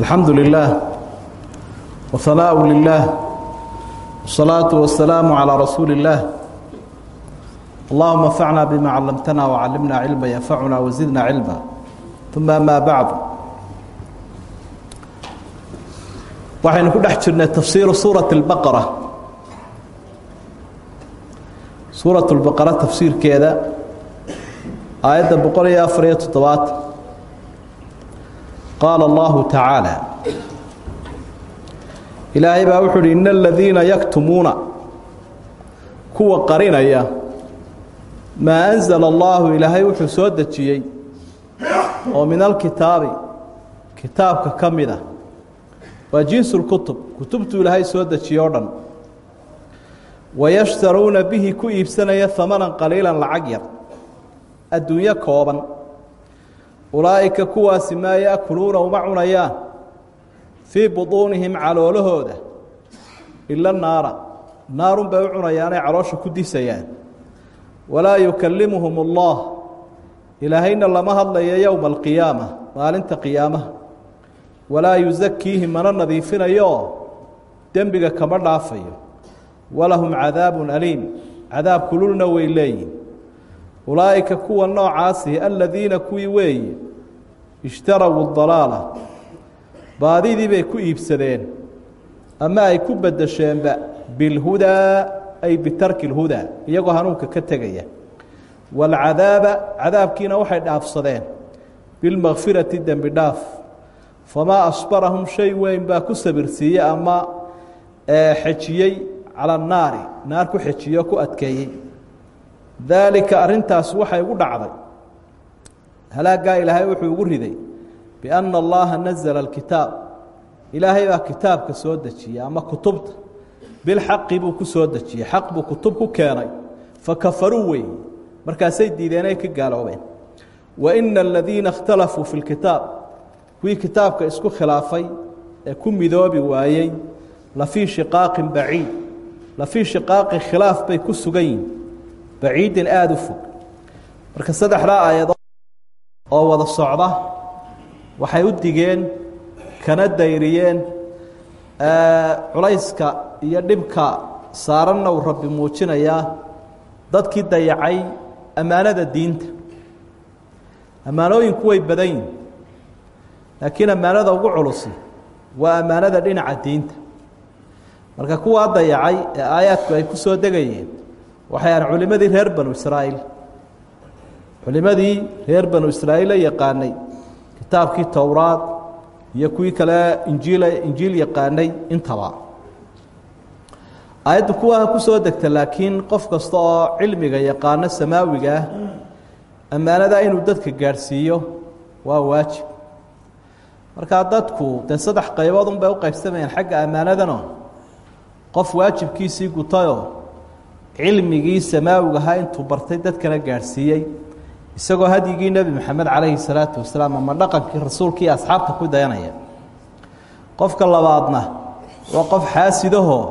الحمد لله وثناء لله والصلاة والسلام على رسول الله اللهم انفعنا بما علمتنا وعلمنا علما ينفعنا وزدنا علما ثم ما بعد waxaynu ku dhex jirnay tafsiiru suuraة الbaqara suuraة الbaqara tafsiirkeeda aayadda boqol iyo afar iyo toddobaatan qaala allahu tacaala ilaahay baa wuxuu uhi ina aladiina yaktumuuna kuwa qarinaya maa anzala allahu ilaahay wuxuu soo dejiyey oo min alkitaabi kitaabka ka mid ah waa jinsu lkutub kutubtuu ilaahay soo dejiye o dhan wayashtaruuna bihi ku iibsanaya hamanan qaliilan lacag yar adduunyo kooban ulaa'ika kuwaasi maa yaakuluuna uma cunayaan fii buduunihim caloolahooda ila naara. Naarun bay u cunayaanay caloosha ku disayaan. Walaa yukallimuhum allah. Ilaahayna lama hadlayo yowma alqiyaama maalinta qiyaamaha. Walaa yusakiihim mana nadiifinayo dembiga kama dhaafayo. Walahum cadaabun aliim. Cadaab kululna way leeyihiin ulaa'ika kuwa noocaasi aladiina kuwii weeye ishtarawu dalaala baadidii bay ku iibsadeen. Ama ay ku bedesheenba bilhudaa ay bitarki lhudaa iyagoo hanuunka ka tegaya. Waalcadaaba cadaabkiina waxay dhaafsadeen. Bilmakfirati dembi dhaaf. Famaa asbarahum shay weyn baa ku sabirsiiyey ama xejiyey cala annaari naar ku xejiyo ku adkeeyey daalika arrintaas waxay ugu dhacday. Halaaggaa ilaahay wuxuu ugu riday bianna allaha nazala alkitaab. Ilaahay baa kitaabka soo dejiyey ama kutubta. Bilxaqi buu ku soo dejiyey. Xaq buu kutub ku keenay. Fakafaruu weeye markaasay diideenay ka gaaloobeen. Wa ina aladiina اkhtalafuu fi lkitaab kuwii kitaabka isku khilaafay ee ku midoobi waayey lafii shiqaaqin baciid. Lafii shiqaaqin khilaaf bay ku sugan yihiin baciidin aada u fog. Marka saddexdaa aayadood oo wada socda waxay u digeen kana dayriyeen culayska iyo dhibka saaranna uu rabbi muujinayaa dadkii dayacay ammaanada diinta. Ammaanooyinku way badan laakiin ammaanada ugu culusi waa ammaanada dhinaca diinta. Marka kuwaa dayacay ee aayaadku ay ku soo degayeen waxay ahan culimadii reer banu israa'iil. Culimadii reer banu israa'iil ee yaqaanay kitaabkii towraad iyo kuwii kale injiil injiil yaqaanay intaba. Aayaddu kuwaa ku soo degta laakiin qof kasta oo cilmiga yaqaano samaawiga ah ammaanada inuu dadka gaadhsiiyo waa waajib. Markaa dadku dee saddex qaybood un bay u qaybsamayaan xagga ammaanadano qof waajibkiisii gutayoo cilmigii samaawigahaa intuu bartay dadkana gaadhsiiyey. Isagoo hadyigii nebi moxamed calayhi salaatu wasalaam ama dhaqankii rasuulkii asxaabta ku dayanaya. Qofka labaadna waa qof xaasidahoo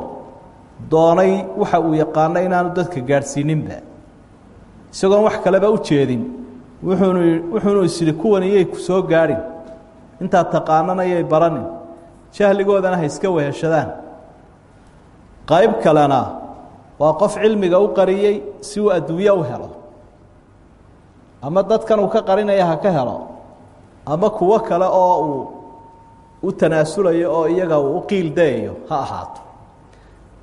doonay waxa uu yaqaano inaanu dadka gaadhsiininba. Isagoon wax kaleba u jeedin wuxuunu wuxuunu isyidhi kuwan iyay ku soo gaadhin. Intaad taqaanana yay baranin. Jahligoodana ha iska weheshadaan qayb kalena waa qof cilmiga u qariyey si uu adduunye u helo. Ama dadkan uu ka qarinaya ha ka helo. Ama kuwo kale oo uu u tanaasulayo oo iyaga uu u qiil ha ahaato.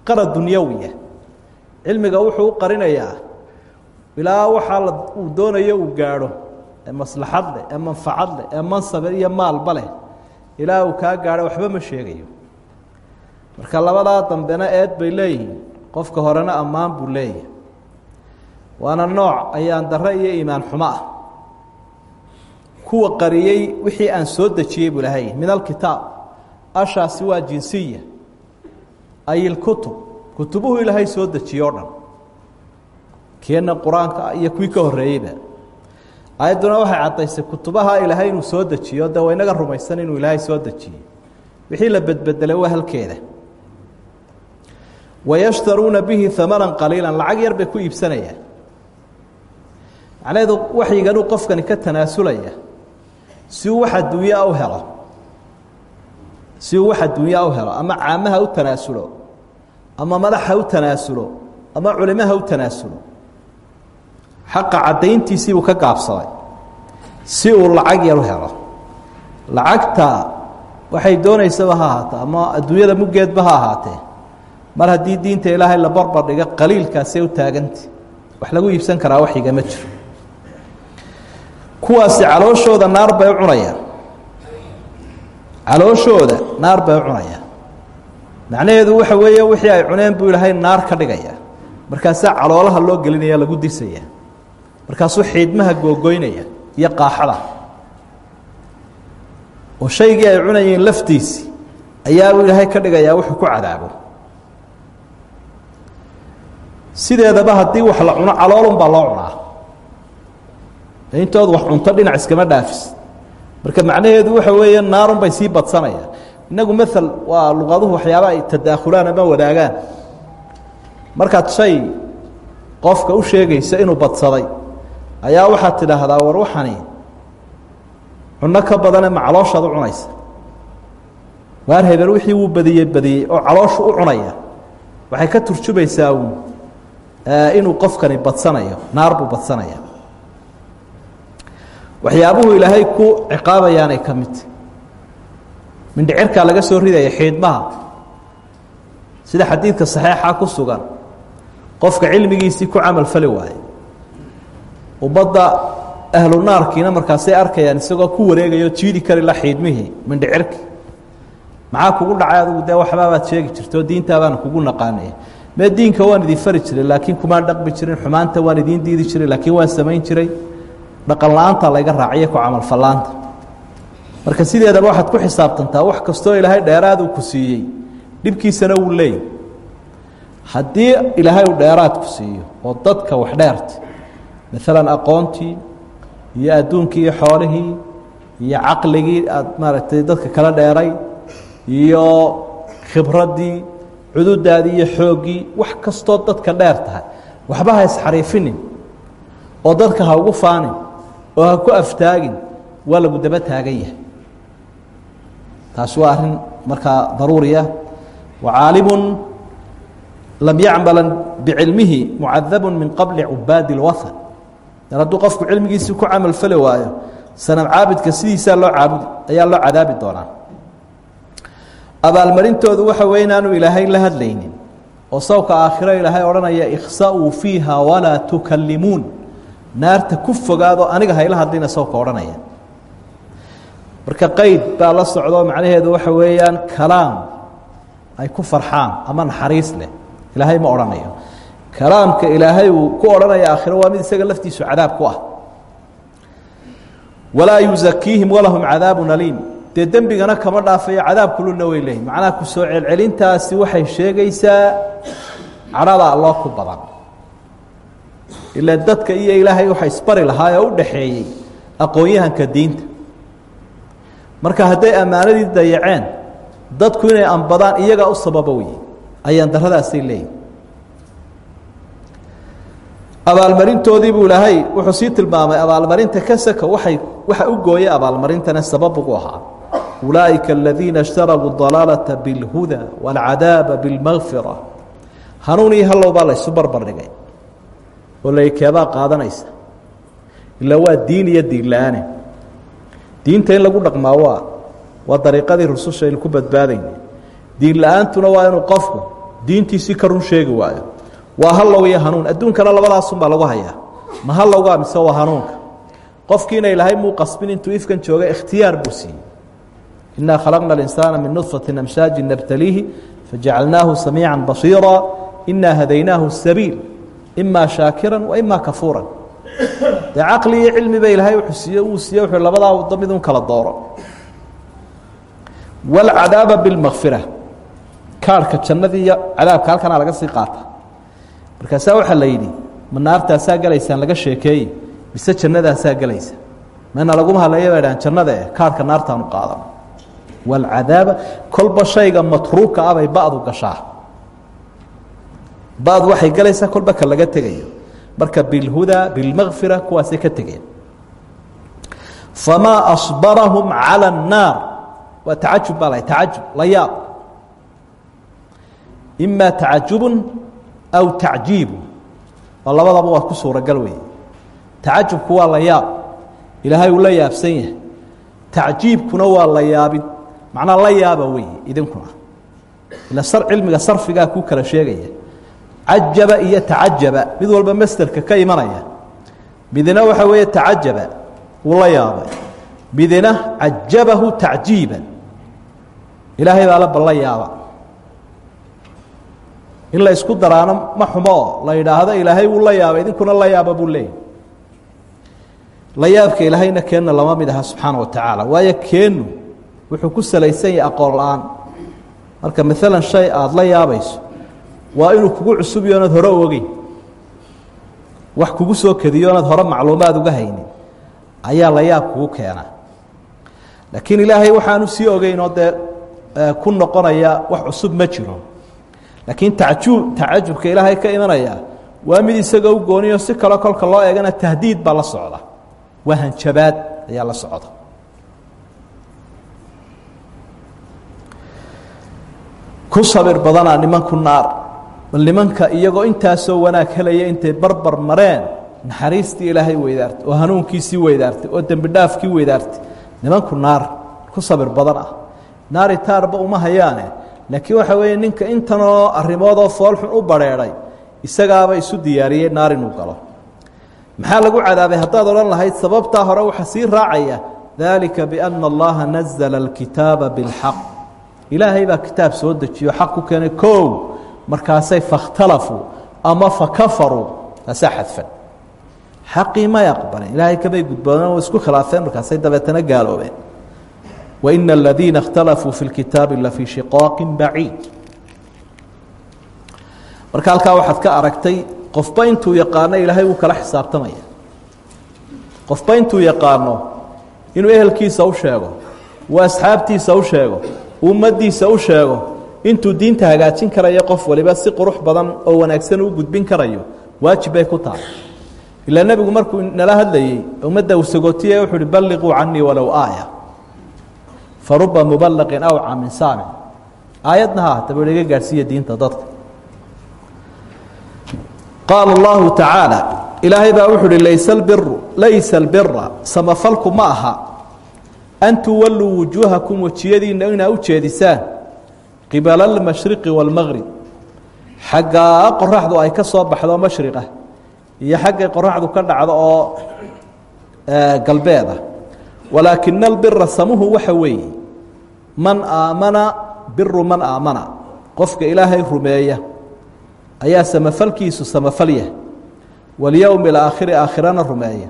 Qarad dunyawiya. Cilmiga wuxuu u qarinayaa. Ilaa waxaa uu doonayo uu gaadho. Ee maslaxad leh ee manfacad leh ee mansabe iyo maalba leh. Ilaa uu kaa gaadho waxba ma sheegayo. Marka labadaa dambena eed bay leeyihiin qofka horena ammaan buu leeyahay. Waana nooc ayaan darre iyo iimaan xumo ah. Kuwa qariyey wixii aan soo dejiyey buu lahay min alkitaab. Ashaasi waa jinsiya. Ay ilkutub kutubuhu ilaahay soo dejiye o dhan. Keenna qur'aanka iyo kuwii ka horreeyeyba. Ayadduna waxay caddaysay kutubaha ilaahay inuu soo dejiyo. Waynaga rumaysan inuu ilaahay soo dejiyey. Wixii la bedbedelay waa halkeeda wayashtaruuna bihi amanan qaliila lacag yar bay ku iibsanayaan macnaheedu waxyiganuu qofkani ka tanaasulaya si uu wax adduunyaa u helo si uu wax adduunyaa u helo ama caamaha u tanaasulo ama madaxa u tanaasulo ama culimaha u tanaasulo xaqa caddayntiisii buu ka gaabsaday si uu lacag yar u helo lacagta waxay doonaysaba ha ahaatee ama adduunyada muggeedba ha ahaatee mar haddii diinta ilaahay la barbar dhiga qaliilkaasay u taaganta wax lagu iibsan karaa wax igama jiro. Kuwaasi calooshooda naar bay u cunayaan. Calooshooda naar bay cunayaan. Macnaheedu waxa weeye wixii ay cuneen buu ilaahay naar ka dhigaya markaasaa caloolaha loo gelinaya lagu disaya markaasuu xiidmaha googoynaya iyo qaaxada. Oo shaygii ay cunayeen laftiisii ayaabuu ilaahay ka dhigayaa wuxuu ku cadaabo sideedaba haddii wax la cuno caloolun baa loo cunaa. Intood wax cunto dhinac iskama dhaafis. Marka macnaheedu waxa weeye naarun bay sii badsanayaan. Innagu mael waa luqaduhu waxyaaba ay tadaakhulaan ama wadaagaan. Markaad shay qofka u sheegaysa inuu badsaday ayaa waxaad tidhaahdaa war waxani cunno ka badane ma calooshaad u cunaysa. Waar hebel wixii wuu badiyey badiyey oo calooshu u cunaya. Waxay ka turjumaysaa uun inuu qofkani badsanayo naar buu badsanaya waxyaabuhu ilaahay ku ciqaabayaanay ka midta mindhicirkaa laga soo ridaya xiidmaha sida xadiidka saxiixa ku sugan qofka cilmigiisii ku camal fali waaye. Ummadda ahlu naarkiina markaasay arkayaan isagoo ku wareegayo jiidi kari la xiidmihii mindhicirki. Maxaa kugu dhacay adugu dee waxbaabaad sheegi jirto diintaabaana kugu naqaanaya mee diinka waan idin fari jiray laakiin kumaan dhaqmi jirin xumaanta waan idiin diidi jiray laakiin waan samayn jiray. Dhaqan la'aanta layga raaciyo ku camalfalaanta marka sideedaba waxaad ku xisaabtantaa wax kastoo ilaahay dheeraaduu ku siiyey dhibkiisana wuu leeyay haddii ilaahay uu dheeraad ku siiyo oo dadka wax dheerta maalan aqoontii iyo adduunkii iyo xoolihii iyo caqligii aad maaragtay dadka kala dheeray iyo khibraddii cududaadii iyo xooggii wax kastoo dadka dheer tahay. Waxba ha isxariifinin oo dadka ha ugu faanin oo ha ku aftaagin waa lagu daba taagan yahay. Taasi waa arrin markaa daruuriya. Wa caalimun lam yacmala bicilmihi mucadabu min qabli cubaadi اlwahan dan hadduu qofku cilmigiisii ku camal fali waayo sanam caabidka sidiisaa loo caabudi ayaa loo cadaabi doonaa abaalmarintoodu waxa wey inaanu ilaahay la hadlaynin. oo sawka aakhiro ilaahay odhanaya ikhsa'uu fiiha walaa tukalimuun naarta ku fogaado aniga hayla hadlina sawka odhanaya. Marka qeyd baa la socdo macnaheedu waxa weeyaan kalaam ay ku farxaan ama naxariis leh. Ilaahay ma odhanayo. Kalaamka ilaahay uu ku odhanaya aakhiro waa mid isaga laftiisu cadaab ku ah. Walaa yuzakiihim walahum cadaabun aliim dee dembigana kama dhaafayo cadaab kuluna way leeyihiin macnaha ku soo celcelintaasi waxay sheegaysaa cadhada alloo ku badan. Ila dadka iyo ilaahay waxa isbari lahaa ee u dhaxeeyey aqoon-yahanka diinta. Marka hadday ammaanadii dayaceen dadku inay ambadaan iyagaa u sababa wey ayaan daradaasay leeyihiin abaalmarintoodii buu ilaahay wuxuu sii tilmaamay abaalmarinta kasaka waay waxa u gooyay abaalmarintana sabab ugu ahaa ulaaئika aladiina اshtarabuu الضalaalata bاlhuda wاlcadaaba bاlmagfira hanuun iyo hallow baa laysu barbar dhigay oo lakeebaa qaadanaysa ilaa waa diin iyo diin la-aane diinta in lagu dhaqmaa waa waa dariiqadii rususha aynu ku badbaadayna diin la-aantuna waa inuu qofku diintiisii ka run sheegi waayo waa hallow iyo hanuun adduunkana labadaasunbaa lagu hayaa ma hallowgaa mise waa hanuunka qofkiina ilaahay muu qasbin intuu ifkan jooga ikhtiyaar buu siiyey inaa khalaqna اlinsaana min nudfati amshaaji nabtaliihi fajacalnaahu samiica basiira inaa hadaynaahu sabiil ima shaakira wa ima kafuura dee caqli iyo cilmiba ilaahay wuuu siiye uu siiye wuxuu labadaa wado midun kala dooro wاlcadaaba biاlmakfira kaarhka jannadii iyo cadaabka halkanaa laga sii qaata markaasaa waxaa la yidhi ma naartaasaa gelaysaan laga sheekeeye mise jannadaasaa gelaysa mana laguma hadlaya ba dhahan jannada eh kaarhka naartaanu qaadano wاlcadaaba kolba shayga matruuka ah bay ba'du gashaa ba'du waxay gelaysaa kolba ka laga tegayo marka bilhudaa bilmakfira kuwaasay ka tegeen famaa asbarahum calى الnaar waa tacajub baa la tacajub la yaab ima tacajubun aw tacjiibu oo labadaba waa ku suuragal weeye tacajubku waa la yaab ilaahay uu la yaabsan yahay tacjiibkuna waa la yaabin macnaa la yaaba weeye idinkuna. Ila cilmiga sarfigaa ku kala sheegaya cajaba iyo tacajaba. Mid walba masderka ka imanaya midna waxa weeye tacajaba wuu la yaabay. Midna cajabahu tacjiiban. Ilaahay baa la balla yaaba. In la isku daraano ma xumoo la yidhaahdo ilaahay wuu la yaaba idinkuna la yaaba buu leeyahy la yaabka ilaahayna keenna lama mid aha subxaana wa tacaala waayo keennu wuxuu ku salaysan yahay aqoon la'aan. Marka maalan shay aada la yaabayso waa inuu kugu cusub yo onaad hore ogeyn. Wax kugu soo kediyo onaad hore macluumaad uga haynin ayaa la yaab kugu keenaa laakiin ilaahay waxaanu sii ogeyn oo dee ku noqonaya wax cusub ma jiro. Laakiin taju tacajubka ilaahay ka imanaya waa mid isaga u gooniyo si kale kolka loo eegana tahdiid baa la socda. Waa hanjabaad ayaa la socda ku sabir badanaa nimanku naar. Bal nimanka iyagoo intaasoo wanaag helaya intay barbar mareen naxariistii ilaahay weydaartay oo hanuunkiisii weydaartay oo dembi dhaafkii weydaartay. Nimanku naar ku sabir badan ah. Naari uma hayaane laakiin waxa weeye ninka intanoo arrimoodoo foolxun u badrheedhay isagaaba isu diyaariyey naar inuu galo. Maxaa lagu cadaabay? Haddaad odhan lahayd sababtaa hore waxaa sii raacaya dalika biana allaha nazla alkitaaba bilxaq ilaahay baa kitaab soo dejiyo xaq ku keenay kow markaasay fakhtalafuu ama fakafaruu taasaa xadfan. Xaqii may aqbaleen ilaahay kamay gudboodeen oo isku khilaafeen markaasay dabeetana gaaloobeen. Waina aladiina اkhtalafuu fi اlkitaabi lafii shiqaaqi baciid. Marka halkaa waxaad ka aragtay qofba intuu yaqaano ilaahay wuu kala xisaabtamaya. Qofba intuu yaqaano inuu ehelkiisa u sheego uu asxaabtiisa u sheego ummadiisa u sheego intuu diinta hagaajin karayo qof waliba si qurux badan oo wanaagsan u gudbin karayo waajib ku tahay. Ilaa nebigu markuu nala hadlayey ummadda uu sagootiye wuxuu uhi balliquu canii walow aaya. Faruba mubalaqin awca min saamic aayadna ha daba iga gaadhsiiya diinta dadka. Qaala allahu tacaala ilaahay baa wuxu uhi laysa albiru laysa albira samafalku ma aha an tuwalluu wujuuhakum wejiyadiinna inaa u jeedisaan qibala almashriqi wاlmaqrib xaggaa qoraxdu ay ka soo baxdo mashriqa iyo xaggay qoraxdu ka dhacdo oo galbeeda walaakina albira samuhu waxa weeye man aamana biru man aamana qofka ilaahay rumeeya ayaa samafalkiisu samafalya walyowmi alaakhiri aakhirana rumeeya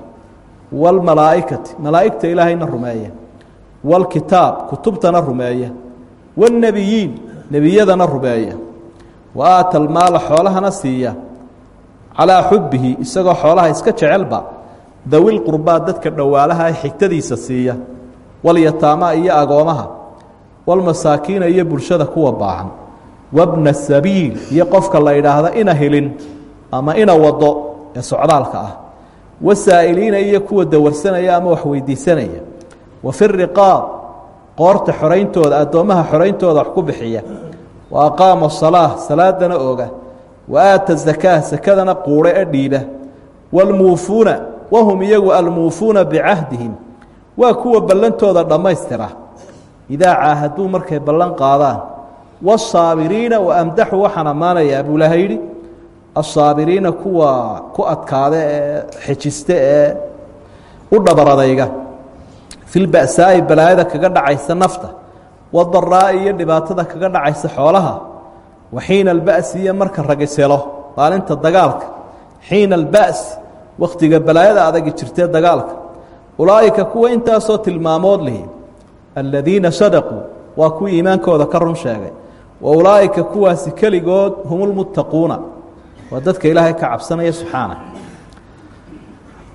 wاlmalaa'ikati malaa'igta ilaahayna rumeeya wاlkitaab kutubtana rumeeya wاlnebiyiin nebiyadana rumeeya wa aata almaala xoolahana siiya calaa xubbihi isagoo xoolaha iska jecelba dawil qurbaa dadka dhowaalaha xigtadiisa siiya walyataamaa iyo agoomaha walmasaakiina iyo bulshada kuwa baahan wabna sabiil iyo qofka la yidhaahda ina helin ama ina wado ee socdaalka ah wasaa'iliina iyo kuwa dawarsanaya ama wax wa fi riqaab qoorta xorayntooda addoommaha xorayntooda wax ku bixiya. Wa aqaama salaa salaadana ooga. Wa aata zakaa sakadana quure ee dhiiba. Waalmuufuuna wahum iyagu almuufuuna bicahdihim waa kuwa ballantooda dhammaystira. Idaa caahaduu markay ballan qaadaan. Wasaabiriina wa amdaxu waxaan ammaanayaa buu ilahay yidhi. Asaabiriina kuwa ku adkaada ee xejiste ee u dhabaradayga filba'saa'i balaayada kaga dhacaysa nafta wadaraa'i iyo dhibaatada kaga dhacaysa xoolaha wa xiina alba'si iyo marka ragiselo maalinta dagaalka. Xiina alba'si wakhtiga balaayada adagi jirtee dagaalka. Ulaa'ika kuwa intaasoo tilmaamood lihi aladiina sadaquu waa kuwii iimaankooda ka run sheegay. Wa ulaa'ika kuwaasi keligood hum lmuttaquuna waa dadka ilaahay ka cabsanaya subxaana.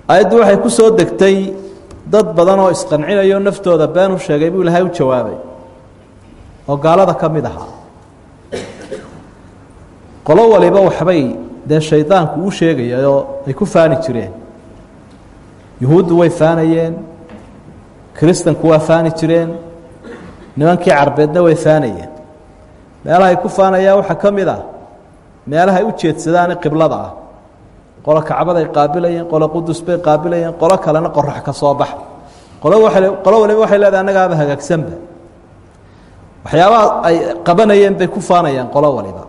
Ayaddu waxay ku soo degtay dad badan oo isqancinayo naftooda been u sheegay buu ilaahay u jawaabay. oo gaalada ka mid ahaa. qolo waliba waxbay dee shaydaanku u sheegayayoo ay ku faani jireen. yuhuuddu way faanayeen kiristanku waa faani jireen nimankii carbeedna way faanayeen. meelahay ku faanayaan waxaa ka mid ah meelahay u jeedsadaane qiblada ah qolo kacbaday qaabilayeen qolo qudus bay qaabilayeen qolo kalena qorax ka soo bax qolo waliba waxay leedahay annagaaba hagaagsanba. Waxyaabaha ay qabanayeen bay ku faanayaan qolo waliba.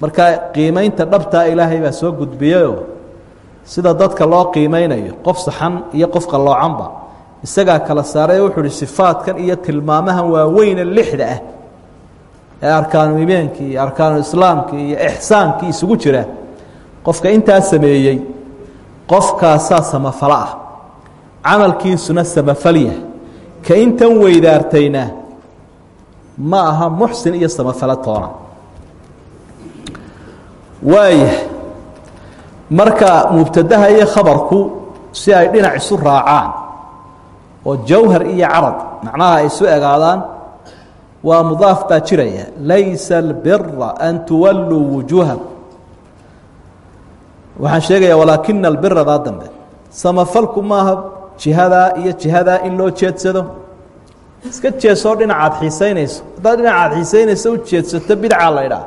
Marka qiimaynta dhabtaa ilaahay baa soo gudbiyeyoo sida dadka loo qiimeynayo qof saxan iyo qof qalloocanba. Isagaa kala saaray wuxuu uhi sifaadkan iyo tilmaamahan waaweyne lixda ah. Ee arkaanu imeenkii iyo arkaanu islaamkii iyo ixsaankii isugu jira qofka intaa sameeyey qofkaasaa samafalo ah. Camalkiisuna samafalya ka intan weydaartayna ma aha muxsin iyo samafalo toona. Waaya marka mubtadaha iyo khabarku si ay dhinac isu raacaan oo jawhar iyo carad macnaha ay isu egaadaan waa mudaaf baa jiraya. Laysa albira an tuwalluu wujuuhakum waxaan sheegayaa walaakina albira daa dambe samafalku maaha jihadaa iyo jihadaa in loo jeedsado. Iska jeesoo dhinacaad xiisaynayso. Haddaad dhinacaad xiisaynayso u jeedsato bidcaa la idhaah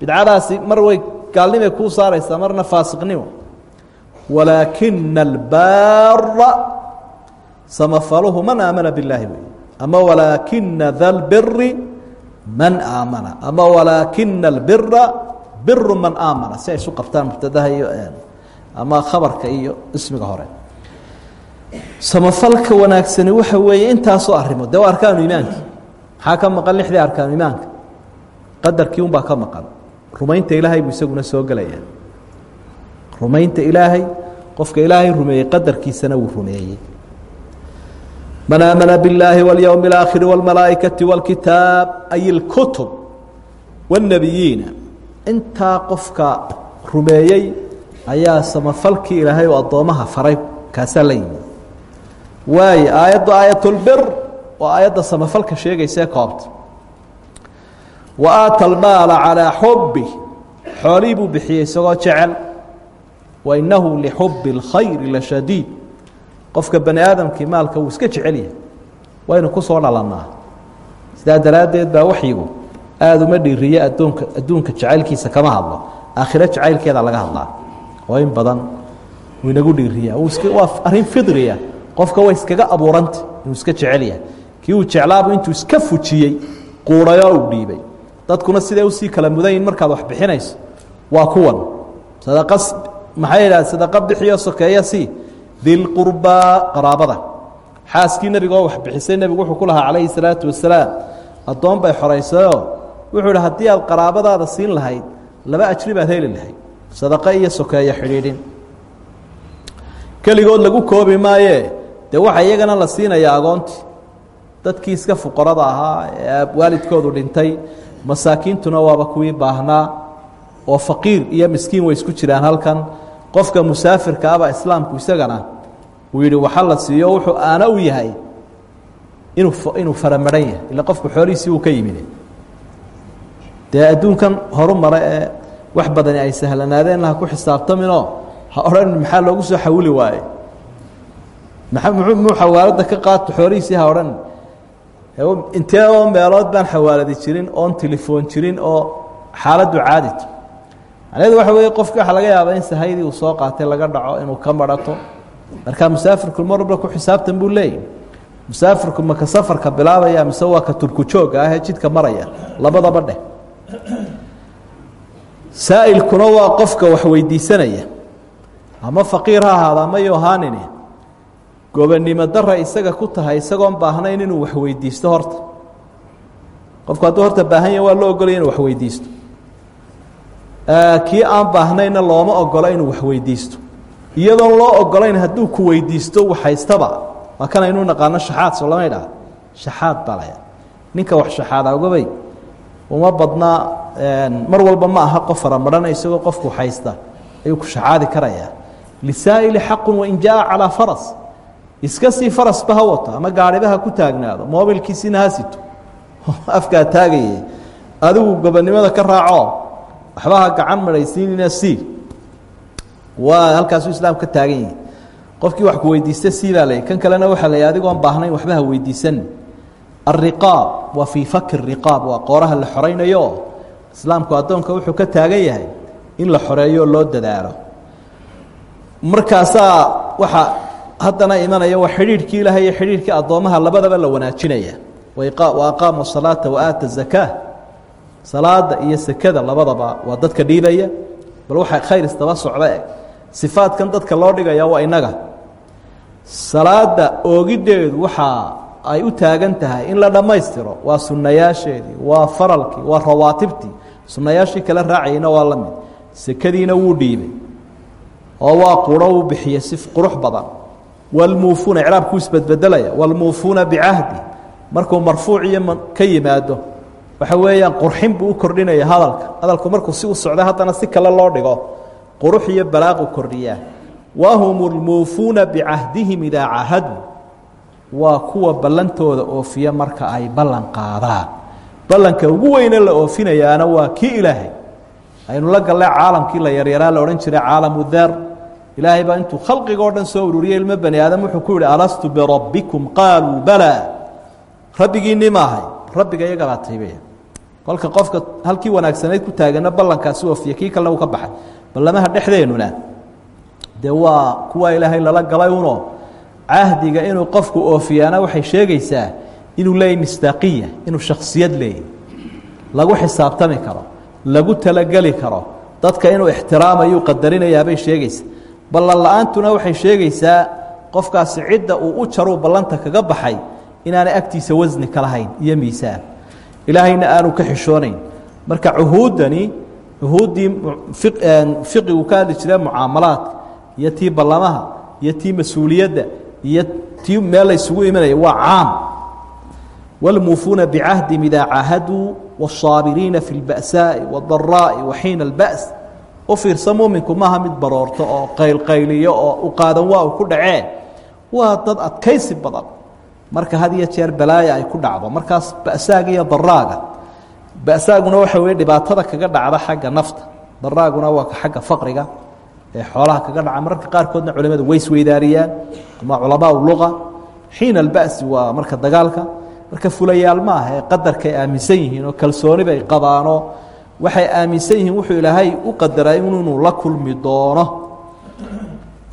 bidcadaasi mar way gaalnimay kuu saaraysaa marna faasiqnimo. Walaakina albaara samafaluhu man aamana billaahi wey ama walaakina da lbiri man aamana. Ama walaakina albira biru man aamana si ay isu qabtaan mubtadaha iyo ama khabarka iyo ismiga hore samafalka wanaagsani waxa weeye intaasoo arrimood de waa arkaanu imaanka maxaa ka maqan lixdii arkaanu imaanka qadarkii unbaa ka maqan rumaynta ilaahay buu isaguna soo gelaya rumaynta ilaahay qofka ilaahay rumeeyey qadarkiisana wuu rumeeyey man aamana biاllaahi wاlyowm اlaakhiri wاlmalaa'ikati wاlkitaab ay اlkutub wالnebiyiina intaa qofka rumeeyey ayaa samafalkii ilaahay oo addoomaha faray kaasaa la yimi. Waayo aayaddu aayatulbir waa aayadda samafalka sheegaysee koobta. Wa aata almaala calaa xubbi xoolihii buu bixiyey isagoo jecel. Wa innahu lixubbi اlkhayri la shadiid. Qofka bani aadamkii maalka wuu iska jecel yahay waynu ku soo dhalannaa. Sidaa daraaddeed baa waxyigu aada uma dhiiriye addoonka adduunka jacaylkiisa kama hadlo. Aakhiro jacaylkeeda laga hadlaa. Oo in badan. Wuu inagu dhiiriya waa arrin fidriya. Qofka way iskaga abuuranta inuu iska jecel yahay. Kii uu jeclaabu intuu iska fujiyey quudhayoo uu dhiibay. Dadkuna siday u sii kala mudan yihiin markaad wax bixinayso. Waa kuwan. Sadaqa maxay idhaha sadaqa bixiyo sokeeya si. Dilqurbaa qaraabada. Xaaskii nebigoo wax bixisay nebigu wuxuu ku lahaa calayhi salaatu wasalaam. Addoon bay xoraysayoo wuxuu idhi haddii aad qaraabadaada siin lahayd laba ajri baad heli lahayd. Sadaqo iyo sokeeyo xidhiidhin. Keligood lagu koobi maayee dee waxaa iyagana la siinayaa agoontii dadkii iska fuqarada ahaa ee waalidkoodu dhintay masaakiintuna waaba kuwii baahnaa. Oo faqiir iyo miskiin way isku jiraan halkan. Qofka musaafirka aba islaamku isagana uu yidhi waxa la siiyo wuxuu aana u yahay inuu inuu faramaran yahay ila qofku xoolihiisii uu ka yimid dee adduunkan horu mare ee wax badani ay sahlanaadeen laha ku xisaabtaminoo ha odhan maxaa loogu soo xawili waaye? Muu xawaalada ka qaato? Xoolihiisii ha odhan intee oo meelood baan xawaaladi jirin oon telefoon jirin oo xaaladdu caadito macnaheedu waxa weeye qofki waxaa laga yaabaa in sahaydii uu soo qaatay laga dhaco inuu ka marato. Marka musaafirku mar walba ku xisaabtan buu leeyahy musaafirku maka safarka bilaabaya mise waa ka turku jooga ah ee jidka maraya. Labadaba dheh saa'ilkuna waa qofka wax weydiisanaya. Ama faqiir ha ahaada ama yohanine gobonnimo dara isaga ku tahay isagoon baahnayn inuu wax weydiisto horta. Qofku hadduu horta baahan yahy waa loo ogolaya inuu wax weydiisto. Kii aan baahnayna looma ogola inuu wax weydiisto. Iyadoon loo ogolayn hadduu ku weydiisto waxhaystaba waa kan aynu naqaano shaxaad lama idhaha shaxaad baa ninka wax shaxaada uma badnaa mar walba ma aha qof faramadhana isagoo qofku haysta ayuu ku shaxaadi karayaa. Lisaa'ili xaqu wain jaa calaa faras. Iska sii farasba ha wato ama gaariba ha ku taagnaado moobilkiisina ha sito. Afkaa taagaye adigu gobonnimada ka raaco waxba ha gacan marhaysiinina sii. Waa halkaasuu islaam ka taagan yahi qofkii wax ku weydiista sii baa la kan kalena waxaa la adigoon baahnayn waxba ha weydiisan alriqaab waa fii faki riqaab waa qooraha la xoraynayo. Islaamku addoonka wuxuu ka taagan yahay in la xoreeyo loo dadaalo. Markaasaa waxaa haddana imanaya waa xidhiidhkii ilaahay iyo xidhiidhkii addoomaha labadaba la wanaajinaya. Salaata wa aata zakaa salaada iyo sekada labadaba waa dadka dhiibaya. Bal waxaa khayr isdaba socda eg sifaadkan dadka loo dhigaya waa innaga. Salaada oogiddeedu waxaa ay u taagan tahay in la dhammaystiro waa sunnayaasheedii waa faralkii waa rawaatibtii sunnayaashii kala raacayeyna waa la mid. Sekadiina wuu dhiibay oo waa quro uu bixiyey si qurux badan. Walmuufuuna icraabkuu isbedbedelaya walmuufuuna bicahdi markuu marfuuc iyo ka yimaado waxa weeyaan qurxin buu u kordhinaya hadalka. Hadalku markuu si u socda haddana si kale loo dhigo qurux iyo balaaqu kordhiyaa. Wahum lmuufuuna bicahdihim idaa cahaduu waa kuwa ballantooda oofiya marka ay ballan qaadaan. Ballanka ugu weyne la oofinayaana waa kii ilaahay. Aynu la galle caalamkii la yaryaraa la odhan jiray caalamu dar ilaahay baa intuu khalqiga dhan soo ururiyey ilmo bani aadam wuxuu ku yihi alastu birabbikum qaaluu balaa rabbigiinni maahay rabbiga iyagabaa taybaya. Kolka qofka halkii wanaagsanayd ku taagana ballankaasi oofiya kii kalena uu ka baxay. Ballamaha dhexdeennuna dee waa kuwa ilaahay lala galay uno cahdiga inuu qofku oofiyaana waxay sheegaysaa inuu leeyahy mistaaqiya inuu shaksiyad leeyahy lagu xisaabtami karo lagu talageli karo dadka inuu ixtiraamayu qadarinayaabay sheegaysaa. Ballan la'aantuna waxay sheegaysaa qofkaasi cidda uu u jaruu ballanta kaga baxay inaanay agtiisa wasni ka lahayn iyo miisaan ilaahayna aanu ka xishoonayn. Marka cuhuuddani cuhuuddii fiqigu ka hadli jira mucaamalaadka iyo tii ballamaha iyo tii mas'uuliyadda iyo tii meel la isugu imanaya waa caam wاlmuufuuna bicahdim idaa caahaduu wالsaabiriina fi اlba'saaءi wاdaraaءi waxiina اlba's u fiirsa muuminku maaha mid baroorto oo qaylqayliyo oo u qaadan waa u ku dhacee waa dad adkaysi badan marka had iyo jeer balaaya ay ku dhacdo markaas ba'saaga iyo daraaga ba'saaguna waxa weye dhibaatada kaga dhacda xagga nafta daraaguna waa xagga faqriga ee xoolaha kaga dhaca. Mararka qaarkoodna culimadu way isweydaariyaan. Ama culamaa luqa. Xiina alba'si waa marka dagaalka. Marka fulayaal ma aha ee qadarkay aaminsan yihiin oo kalsooni bay qabaanoo waxay aaminsan yihiin wuxuu ilaahay u qadaray inuu la kulmi doono.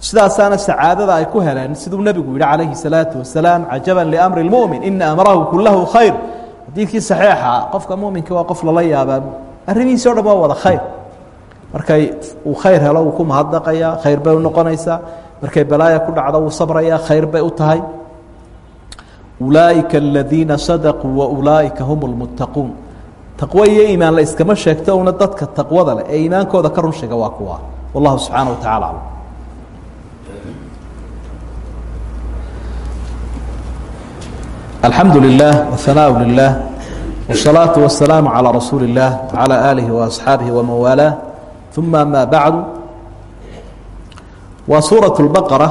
Sidaasaana sacaadada ay ku heleen siduu nebigu yihi calayhi salaatu wasalaam cajaban liamri lmu'min ina amrahu kulahu khayr. Xadiidkii saxiixa qofka muminka waa qof lala yaabaa. Arrimihiisi o dhan waa wada khayr markay uu khayr helo wuu ku mahadnaqayaa khayr bay u noqonaysaa markay balaaya ku dhacdo wuu sabrayaa khayr bay u tahay ulaaئika aladiina sadaquu waulaaئika hum اlmuttaquun taqwo iyo iimaan la iskama sheegto una dadka taqwada leh ee iimaankooda ka run sheega waa kuwa wallahu subxaanaه wa tacala aclam alxamdu lilah whanaaء lilah wالsalaaةu waالsalaamu calىa rasuuli اllah wعalى aalihi وaasxaabihi waman waalaa uma ama bacdu waa suuraة اlbaqara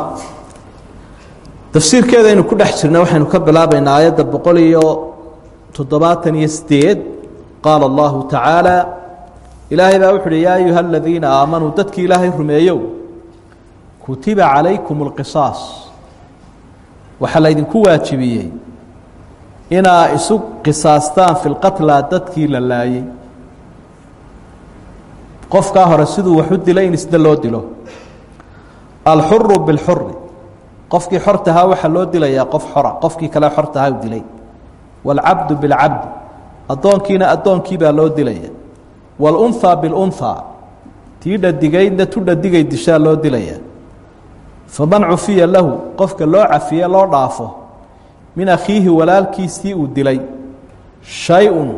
tafsiirkeeda aynu ku dhex jirna waxaynu ka bilaabaynaa aayadda boqol iyo toddobaatan iyo sideed qaala allahu tacaala ilaahay baa wuxu uhi yaa ayuha aladiina aamanuu dadkii ilaahay rumeeyow kutiba calaykum اlqisaas waxaa laydinku waajibiyey inaa isu qisaastaan fi lqatlaa dadkii la laayey qofkaa hore siduu waxu dilay in isda loo dilo. Alxuru bilxuri qofkii xortahaa waxaa loo dilayaa qof xora qofkii kale xortahaa u dilay. Waalcabdu bilcabdi. Addoonkiina addoonkiibaa loo dilaya waalunhaa bilunhaa tii dhadigaydna tu dhadigay dishaa loo dilaya faman cufiya lahu qofka loo cafiye loo dhaafo min akhiihi walaalkiisii uu dilay. Shay-un.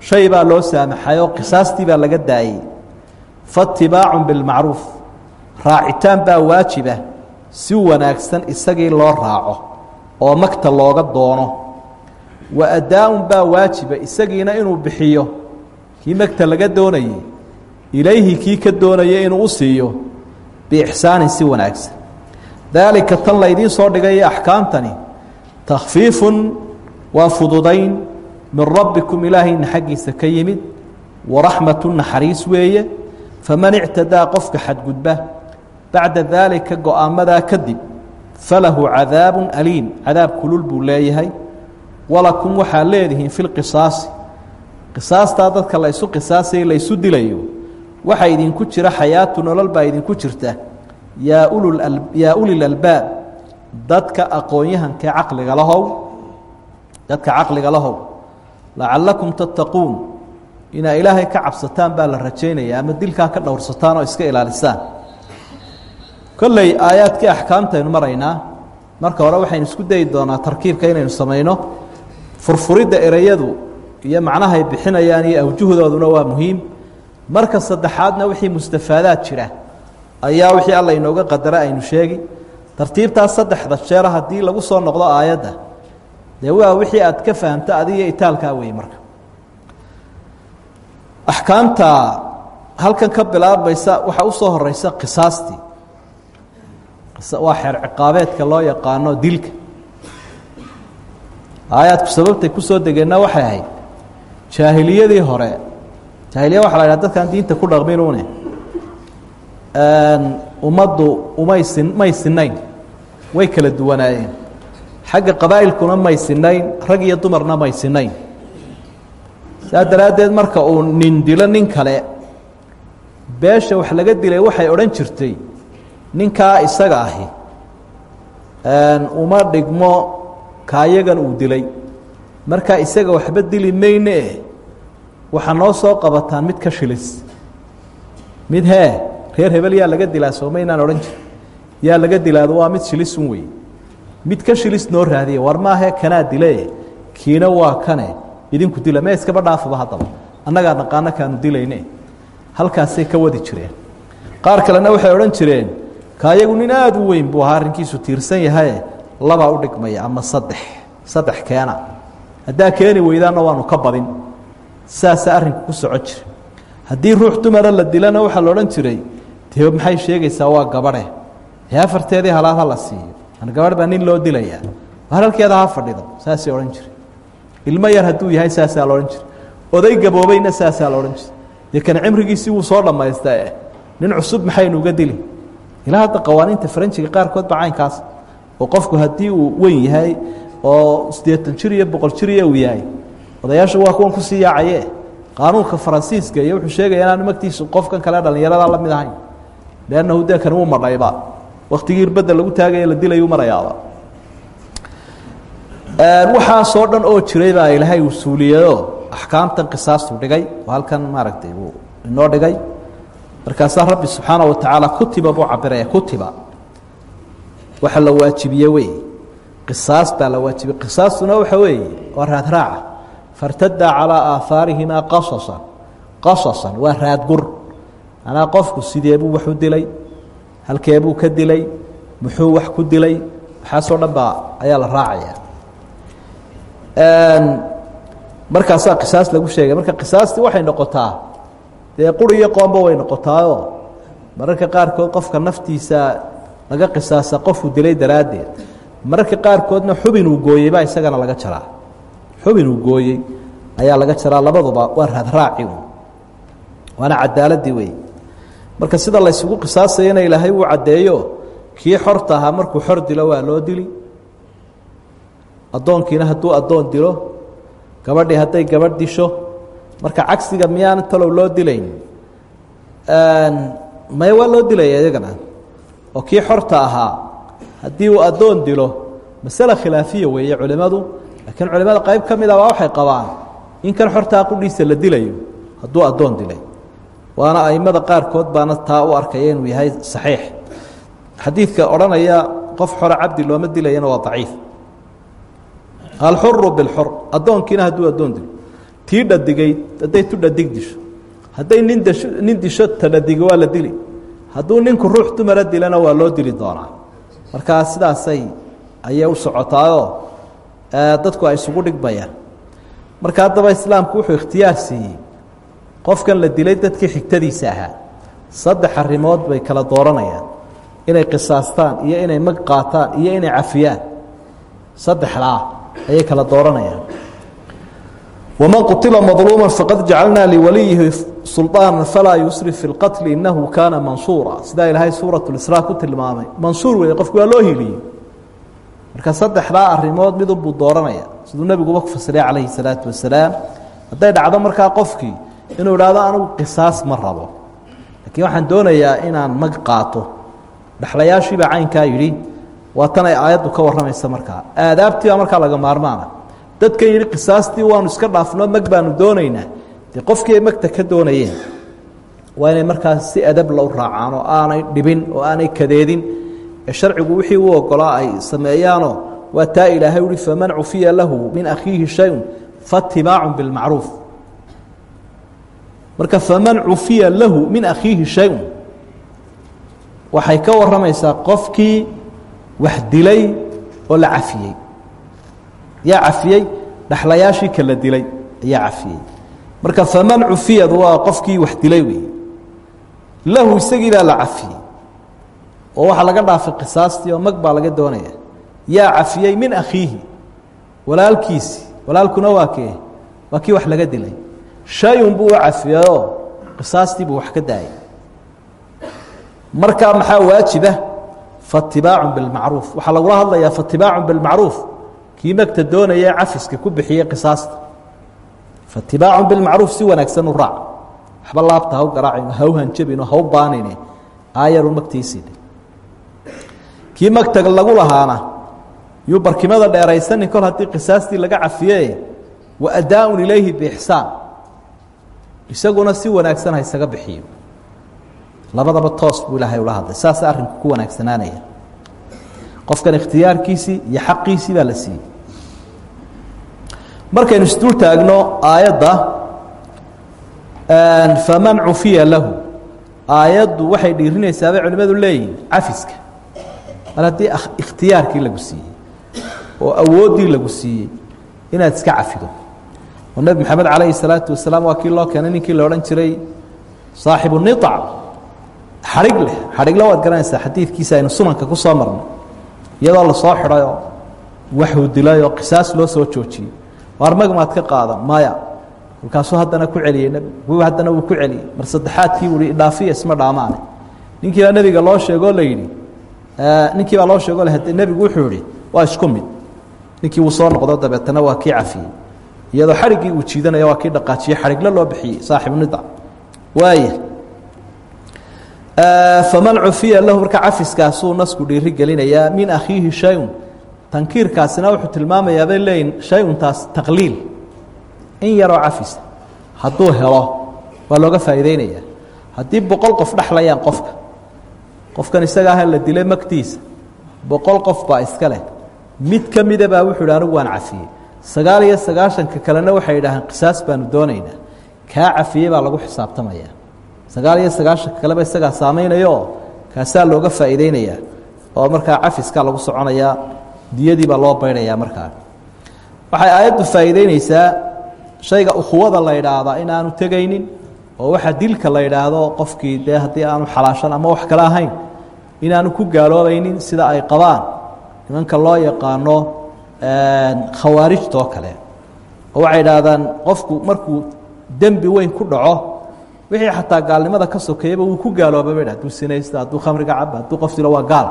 Shay baa loo saamaxay oo qisaastii baa laga daayay faاtibaacun biاlmacruuf raacitaan baa waajiba si wanaagsan isagii loo raaco oo magta looga doono. Wa addaa-un baa waajiba isagiina inuu bixiyo. Kii magta laga doonayey ilayhi kii ka doonaya inuu u siiyo biixsaanin si wanaagsan. Daalika tan laydiin soo dhigaya axkaamtani takhfiifun waa fududayn min rabbikum ilaahayna xaggiisa ka yimid waraxmatu naxariis weeye faman ictadaa qofka xadgudba bacda daalika go'aamadaa kadib falahu cadaabu aliim cadaab kulul buu leeyahay. Walakum waxaa leedihiin fi lqisaasi qisaastaa dadka la ysu qisaasay laysu dilayo waxaa idinku jira xayaatu nolol baa idinku jirta. Yaa ulil albaab dadka aqoon-yahankee caqliga lahow dadka caqliga lahow lacallakum tattaquun inaa ilaahay ka cabsataan baa la rajaynaya ama dilkaa ka dhowrsataan oo iska ilaalisaan. Kolley aayaadkii axkaamtaynu maraynaa. Marka hore waxaynu isku dayi doonaa tarkiibka inaynu samayno. Furfuridda ereyadu iyo macnahay bixinayaan iyo awjuhdooduna waa muhiim. Marka saddexaadna wixii mustafaadaad jira ayaa wixii alla inooga qadara aynu sheegi. Tartiibtaas saddexda jeer haddii lagu soo noqdo aayadda dee waa wixii aad ka fahamta adiga itaalkaa wey marka axkaamta halkan ka bilaabmaysa waxaa u soo horeysa qisaastii waa xeer ciqaabeedka loo yaqaano dilka. Aayaadku sababtay ku soo degeenna waxay ahayd jaahiliyadii hore jaahiliya waxa la yidhaha dadkaan diinta ku dhaqminune ummaddu umay sin may sinayn way kala duwanaayeen. Xagga qabaa'ilkuna may sinayn rag iyo dumarna may sinayn saa daraaddeed marka uu nin dilo nin kale beesha wax laga dilay waxay odhan jirtay ninkaa isaga ahi uma dhigmo kaayagan uu dilay. Markaa isaga waxba dili mayne waxaa noo soo qabataan mid ka shilis. Mid hee reer hebel yaa laga dilaa soomaynaan odhan jir yaa laga dilaado waa mid shilisun wey mid ka shilis noo raadiya war maahe kanaa dile kiina waa kane idinku dila mee iskaba dhaafaba haddaba. Annagaa naqaano kaanu dilayne halkaasay ka wadi jireen. Qaar kalena waxay odhan jireen kaayagu nin aada u weyn buu ahaa arrinkiisu tiirsan yahaye labaa u dhigmaya ama saddex saddex keena. Haddaa keeni weydaanna waanu ka badin. Saasaa arrinku ku soco jira haddii ruux dumara la dilana waxaa la odhan jiray dee maxay sheegaysaa waa gabadhe? Dee afarteedii halaad ha la siiyo. An gabadh baa nin loo dilayaa. Halkeeda ha fadhido saasay odhan jira ilmo yar hadduu yahay saasaa la odhan jira oday gaboobayna saasaa la odhan jira dee kan cimrigiisii wuu soo dhammaystaa nin cusub maxaynu uga dili? Ilaa hadda qawaaniinta faranjiga qaarkood ba caynkaas. Oo qofku haddii uu weyn yahay oo siddeetan jir iyo boqol jir iyo uu yahay odayaashu waa kuwan ku sii yaacaye qaanuunka faransiiska iyo wuxuu sheegaya inaanu magtiisu qofkan kale dhallinyarada la mid ahayn. Leannahu dee wuu madhayba. Waktigii irbadda lagu taagaya la dilayuu marayaaba waxaasoo dhan oo jiray baa ilaahay uu axkaamtan qisaastu dhigay. Halkan maaragtay uu inoo dhigay. Markaasaa rabbi subxaana wa tacaala kutiba buu cabiraya kutiba. Waxa la waajibiye wey. Qisaas baa la waajibiyey qisaastuna waxa weeye waa raadraaca fartada calaa aahaarihimaa qasasan. Qasasan waa raadgur manaa qofku sideebuu wax u dilay? Halkeebuu ka dilay? Muxuu wax ku dilay? Waxaasoo dhan baa ayaa la raacaya markaasaa qisaas lagu sheegay marka qisaastii waxay noqotaa dee quri iyo qoomba way noqotaayo. Mararka qaarkood qofka naftiisa laga qisaasa qofuu dilay daraaddeed mararka qaarkoodna xubin uu gooyey baa isagana laga jaraa. Xubin uu gooyey ayaa laga jaraa labaduba waa raadraaci waana cadaaladii wey marka sida laysugu qisaasayana ilaahay wuu caddeeyo kii xorta markuu xor dilo waa loo dili addoonkiina hadduu addoon dilo gabadhii hadday gabadh disho marka cagsiga miyaana talow loo dilayn? Maya waa loo dilaya iyagana oo kii xorta ahaa. Haddii uu addoon dilo masale khilaafiya weeye culimmadu laakiin culimada qayb ka mid a waa waxay qabaan in kan xortaa qudhiisa la dilayo hadduu addoon dilay. Waana aimada qaarkood baana taa u arkaya inuu yahay saxiix. Xadiidka odhanaya qof xora cabdi looma dilayana waa daciif alxuru bilxor addoonkiina hadduu addoon dilo. Tii dhadigay hadday tu dhadig disho. Hadday nin nin disho ta dhadiga waa la dili. Hadduu ninku ruux dumara dilana waa loo dili doonaa. Markaa sidaasay ayay u socotaayoo dadku ay isugu dhigbayaan marka haddaba islaamku wuxuu ikhtiyaar qofkan la dilay dadkii xigtadiisa ahaa. Saddex arrimood bay kala dooranayaan. Inay qisaastaan iyo inay mag qaataan iyo inay cafiyaan. Saddexdaa ayay kala dooranayaan waman qutila madluuma faqad jacalnaa liwaliyihi sulطaana falaa yusrif fi اlqatli inahu kaana mansuura sidaa ilaahay suuraة اisraa ku tilmaamay mansuur wey qofku waa loo hiliyey marka saddexdaa arrimood midunbuu dooranaya siduu nebiguba ku fasiray calayhi salaatu wasalaam hadday dhacdo markaa qofkii inuu idhaahdo anigu qisaas ma rabo laakiin waxaan doonayaa inaan mag qaato dhexlayaashiibaa caynkaa yidhi waa tan ay aayaddu ka warramaysa markaa aadaabtii baa markaa laga maarmaana. Dadkan yidhi qisaastii waanu iska dhaafno mag baanu doonaynaa dee qofkii ay magta ka doonayeen waa inay markaas si adab low raacaan oo aanay dhibin oo aanay kadeedin. Ee sharcigu wixii u ogolaa ay sameeyaanoo waa taa ilaahay uhi faman cufiya lahu min akhiihi shayun faatibaacun bilmacruuf marka faman cufiya lahu min akhiihi shayun. Waxay ka warramaysaa qofkii wax dilay oo la cafiyey. Yaa cafiyey dhexlayaashii kala dilay ayaa cafiyey. Marka faman cufiyad waa qofkii wax dilay wey lahu isagii baa la cafiyey. Oo waxaa laga dhaafay qisaastii oo mag baa laga doonaya. Yaa cafiyey min akhiihi. Walaalkiisi walaalkuna waa kee? Waa kii wax laga dilay. Shayun buu u cafiyeyoo qisaastii buu wax ka daayay markaa maxaa waajiba faatibaacun bilmacruuf waxaa lagula hadlayaa faatibaacun bilmacruuf kii magta doonaya cafiska ku bixiyey qisaasta. Faatibaacun bilmacruuf si wanaagsan u raac. Waxba laabta haw garaacin haw hanjabin haw baanine. Aayaru magtiisiidhe kii magtag lagu lahaana yuu barkimada dheeraysanin kol haddii qisaastii laga cafiye wa adaaun ilayhi biixsaan isaguna si wanaagsan ha isaga bixiyo labadaba toos buu ilaahay ula hadlay. Saasa arrinku ku wanaagsanaanaya. Qofkan ikhtiyaarkiisii iyo xaqiisii baa la siiyey. Markaynu isdul taagno aayadda faman cufiya lahu. Aayaddu waxay dhiirinaysaa bay culimmadu leeyihiin cafiska. Mar haddii ikhtiyaarkii lagu siiyey oo awooddii lagu siiyey inaad iska cafido. Oo nebi moxamed calayhi salaatu wasalaam waa kii loo keenay ninkii la odhan jiray saaxibu niac xadhig leh xadhigla waad garanaysaa xadiidkiisa aynu sunanka ku soo marnay. Iyadoo la soo xidhayoo waxuu dilayoo qisaas loo soo joojiyey. Waar magmaad ka qaadan maya markaasuu haddana ku celiyey nebigu haddana wuu ku celiyey. Mar saddexaadkii uu hi dhaafiya isma dhaamaane ninkii baa nebiga loo sheegoo la yidhi ninkii baa loo sheego le nebigu wuxuu yihi waa isku mid. Ninkii wuu soo noqdo dabeetana waa kii cafiyey. Iyadoo xadhiggii uu jiidanaya waa kii dhaqaajiyey xadhigla loo bixiyey saaxibu waaya faman cufiya lahu marka cafiskaasuu nasku dhiiri gelinayaa min akhiihi shayun. Tankiirkaasina wuxuu tilmaamayaa bay leeyihiin shayuntaas taqliil. In yaroo cafisa hadduu helo waa looga faa'iideynaya haddii boqol qof dhexlayaan qofka qofkan isaga aha la dilay magtiisa boqol qof baa iska leh. Mid ka mida baa wuxuu yidhi anigu waan cafiyey. Sagaal iyo sagaashanka kalena waxay yidhaaheen qisaas baanu doonaynaa. Kaa cafiyey baa lagu xisaabtamaya sagaal iyo sagaashanka kaleba isagaa saamaynayaoo kaasaa looga faa'iideynayaa. Oo markaa cafiskaa lagu soconayaa diyadii baa loo baydhayaa markaa waxay aayaddu faa'iideyneysaa shayga ukhuwada la yidhaahdaa inaanu tegaynin oo waxa dilka la yidhaahdo qofkii dee haddii aanu xalaashan ama wax kale ahayn inaanu ku gaaloobaynin sida ay qabaan. Nimanka loo yaqaano khawaarijtoo kale. Oo waxay idhaahdaan qofku markuu dembi weyn ku dhaco wixii xataa gaalnimada ka sokeeyaba wuu ku gaalooba ba hadduu sinaysta hadduu khamriga caba hadduu qof dilo waa gaal.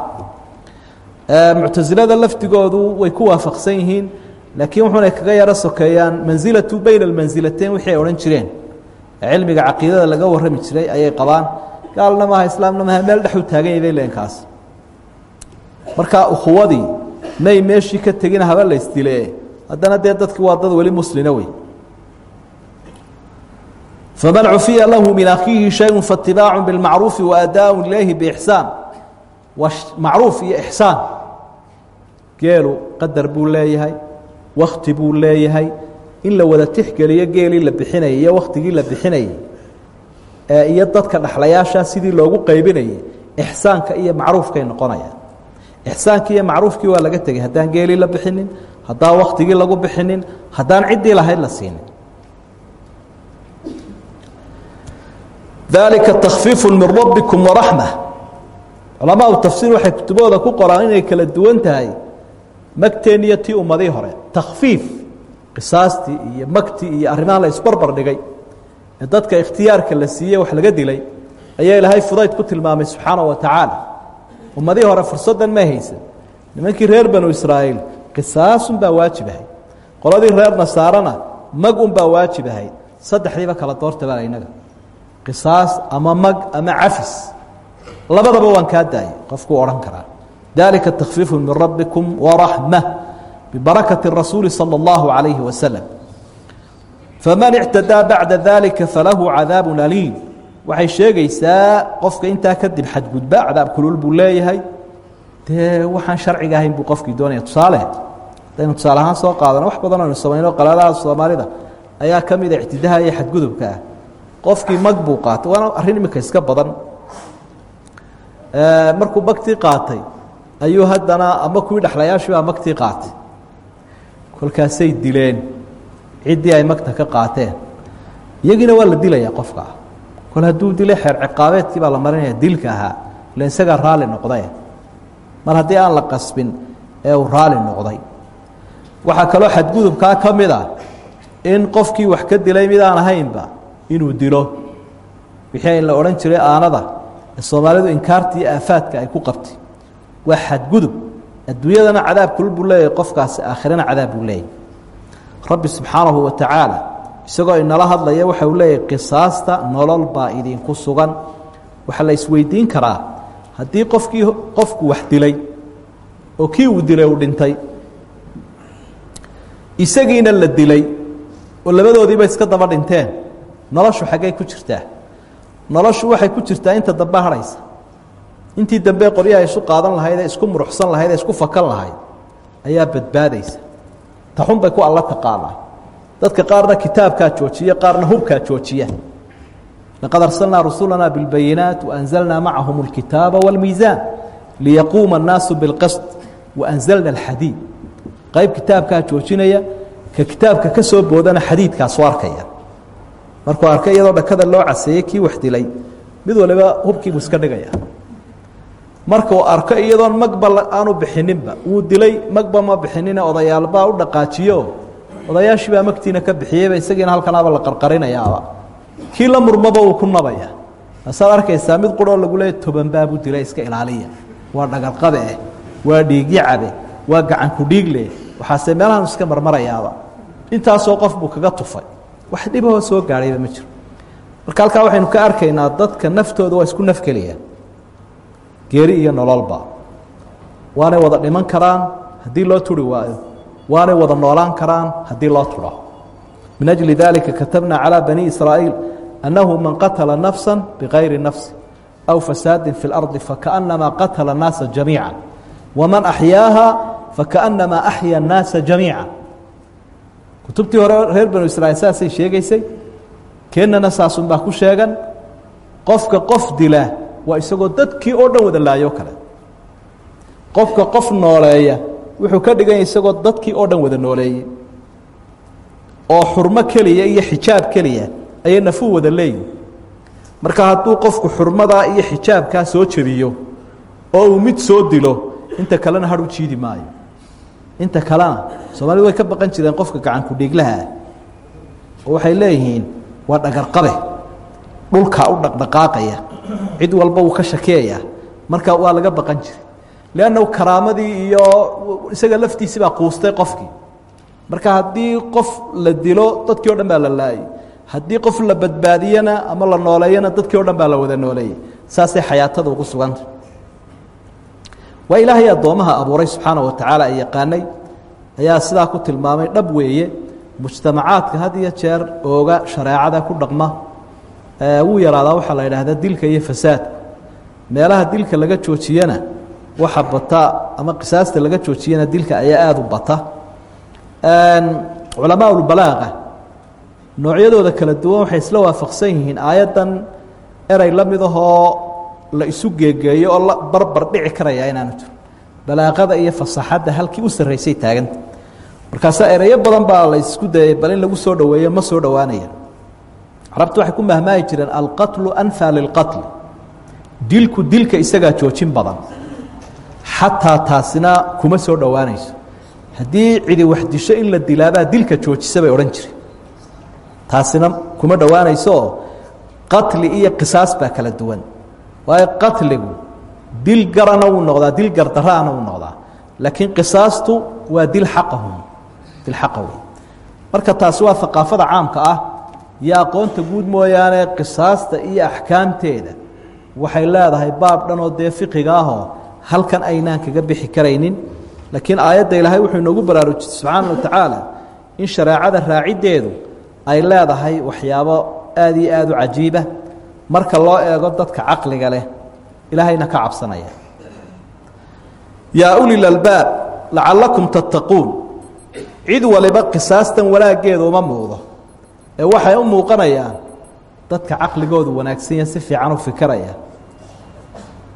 Muctasilada lafdigoodu way ku waafaqsan yihiin laakiin wuxuunay kaga yaro sokeeyaan mansilatu bayna almansilateyn wixii ay odhan jireen. Cilmiga caqiidada laga warrami jiray ayay qabaan gaalna maaha islaamna maaha meel dhexu taagan yahay bay leen kaas marka ukhuwadii may meeshii ka tegina haba la isdile haddana dee dadki waa dad weli muslina wey faman cufiya lahu min akhiihi shayun faatibaacu bilmacruufi waadaaءu ilayhi biixsaan macruuf iyo ixsaan geelu qadar buu leeyahay wakti buu leeyahay in la wada tixgeliyo geelii la bixinayay iyo waktigii la bixinayay iyo dadka dhexlayaashaa sidii loogu qaybinayay ixsaanka iyo macruufkay noqonayaan ixsaankii iyo macruufkii waa laga tegey haddaan geelii la bixinin haddaan waktigii lagu bixinin haddaan ciddii lahayd la siinin dalika takfiifu min rabbikum waraxma culamaau tafsiir waxay kutubahooda ku qoraan inay kala duwan tahay magteen iyo tii ummadii hore. Takfiif qisaastii iyo magtii iyo arrimaha la isbarbar dhigay. Ee dadka ikhtiyaarka la siiyey wax laga dilay ayaa ilaahay fudayd ku tilmaamay subxaana wa tacaala. Ummadihii hore fursaddan ma haysan. Nimankii reer banu israa'iil qisaasun baa waajib ahayd qoladii reer nasaarana mag un baa waajib kala doorta qisaas ama mag ama cafis. Labadaba waan kaa daayay qofkuu odhan karaa. Dalika takfiifu min rabbikum waraxma bibarakati rasuuli salى اllahu alayhi wasalam faman ictadaa bacda dalika falahu cadaabu aliim. Waxay sheegaysaa qofka intaa kadib xadgudba cadaab kulul buu leeyahay. Dee waxaan sharciga ahayn buu qofkii doonaya. Tusaale hadaynu tusaale ahaan soo qaadano wax badan aynu samayno qalaadaha soomaalida. Ayaa ka mida ah ictidaaha iyo xadgudubka ah qofkii mag buu qaatay. Waana arrin imika iska badan. Markuu magtii qaatay ayuu haddana ama kuwii dhexlayaashii baa magtii qaatay. Kolkaasay dileen. Ciddii ay magta ka qaateen. Iyagiina waa la dilayaa qofkaa kol hadduu dilay xeer ciqaabeedkii baa la marinaya dilka ahaa. Ila isagaa raalli noqday. Mar haddii aan la qasbin ee uu raalli noqday. Waxaa kaloo xadgudubkaa ka mid a in qofkii wax ka dilay mid aan ahaynba inuu dilo. Wixii la odhan jiray aanada soomaalidu inkaarta iyo aafaadka ay ku qabtay. Waa xadgudub. Adduunyadana cadaab kulul buu leeyahay qofkaasi aakhirana cadaab buu leeyahy rabbi subxaanahu wa tacaala isagoo inala hadlaya waxa uu leeyahay qisaasta nolol baa idinku sugan. Waxaa la isweydiin karaa haddii qofkii qofku wax dilay oo kii uu dilay uu dhintay isagiina la dilay oo labadoodiiba iska daba dhinteen noloshu xaggey ku jirtaa noloshu waxay ku jirtaa inta dambe hadhaysa intii dambe qoryaha isu qaadan lahayd ee isku muruxsan lahayd ee isku fakan lahayd ayaa badbaadaysa taxun bay ku alla taqaanaa dadka qaarna kitaabkaa joojiya qaarna hubkaa joojiya laqad arsalnaa rusulana biاlbayinaat waanzalnaa macahum اlkitaaba wاlmiisaan liyaquuma الnaasu biاlqasd waanzalna اlxadiid qayb kitaabkaa joojinaya ka kitaabka ka soo boodana xadiidkaasu arkaya markuu arkay iyadoo dhakada loo caseeyey kii wax dilay mid waliba hubkiibuu iska dhigaya. Markuu arko iyadoon magba aanu bixininba wuu dilay magba ma bixinine odayaalbaa u dhaqaajiyo. Odayaashii baa magtiina ka bixiyeyba isagiina halkanaaba la qarqarinayaaba. Kii la murmaba uu ku nabaya. Taasaad arkaysaa mid quroo lagu leeya tobanbaabuu dilay iska ilaaliya. Waa dhagarqabe eh waa dhiigyacabe waa gacanku dhiigle. Waxaase meelahan iska marmarayaaba. Intaasoo qof buu kaga tufay wax dhibahoo soo gaadhayba ma jiro marka halkaa waxaynu ka arkaynaa dadka naftooda waa isku nafgeliyaan geeri iyo nololba waanay wada dhiman karaan haddii loo turi waayo waanay wada noolaan karaan haddii loo turo min أجli dalika katabna calى bani israa'iil annahu man qatala nafsa bغayri nafsi aw fasaadi fi اlarضi fakaأnama qatala الnaasa jamiiعa waman axyaaha fakaأnama axya الnaasa jamiiعa kutubtii hore reer banu israiil saasay sheegaysay keennana saasun baa ku sheegan qofka qof dila waa isagoo dadkii oo dhan wada laayo kale. Qofka qof nooleeya wuxuu ka dhiganya isagoo dadkii oo dhan wada nooleeyey oo xurmo keliya iyo xijaab keliya ayay nafuu wada leeyihiin marka hadduu qofku xurmadaa iyo xijaabkaa soo jebiyo oo uu mid soo dilo inta kalena har u jiidi maayo inta kalena soomaalidu way ka baqan jireen qofka gacanku dhiiglaha ah oo waxay leeyihiin waa dhagarqabe. Dhulkaa u dhaqdhaqaaqaya. Cid walba wuu ka shakiyaya marka waa laga baqan jiray. Leannahu karaamadii iyo isaga laftiisii baa quustay qofkii. Marka haddii qof la dilo dadkii o dhan baa la laayay. Haddii qof la badbaadiyana ama la nooleeyana dadkii o dhan baa la wada nooleeyey saasay xayaatada ugu suganta waa ilaahay addoomaha abuuray subxaana wa tacaala ay yaqaanay ayaa sidaa ku tilmaamay dhab weeye mujtamacaadka had iyo jeer ooga shareecada ku dhaqma. Wuu yaraadaa waxaa la yidhaahdaa dilka iyo fasaadka. Meelaha dilka laga joojiyana waxa bata ama qisaasta laga joojiyana dilka ayaa aada u bata. Culamaa ulbalaaqa noocyadooda kala duwan waxay isla waafaqsan yihiin aayaddan erey la mid ahoo la isu geegeeyo oo la barbar dhici karaya inaanu jiro. Balaaqada iyo fasaxadda halkii u sarraysay taaganta markaasaa ereyo badan baa la dayay bal in lagu soo dhoweeyo ma soo dhowaanaya carabtu waxay ku mahmaahi jireen alqatlu anfa lilqatl dilku dilka isagaa joojin badan. Xataa taasina kuma soo dhowaanayso haddii cidi wax disho in la dilaabaa dilka joojisa bay odhan jireen. Taasina kuma dhowaanaysooo qatli iyo qisaas baa kala duwan waayo qatligu dil garana wuu noqdaa dil gardara'ana wuu noqdaa. Laakiin qisaastu waa dil xaqahum dil xaqa wey marka taasi waa haqaafada caamka ah. Iyo aqoonta guud mooyaane qisaasta iyo axkaamteeda waxay leedahay baab dhan oo dee fiqiga ahoo halkan aynaan kaga bixi karaynin. Laakiin aayadda ilaahay wuxuu inoogu baraarujiyey subxaana wa tacaala in shareecada raaciddeedu ay leedahay waxyaabo aada iyo aada u cajiiba marka loo eego dadka caqliga leh ilaahayna ka cabsanaya. Yaa ulil albaab lacallakum tattaquun. Cid waliba qisaastan wanaaggeedu uma muuqdo ee waxay u muuqanayaan dadka caqligoodu wanaagsan si fiican u fikiraya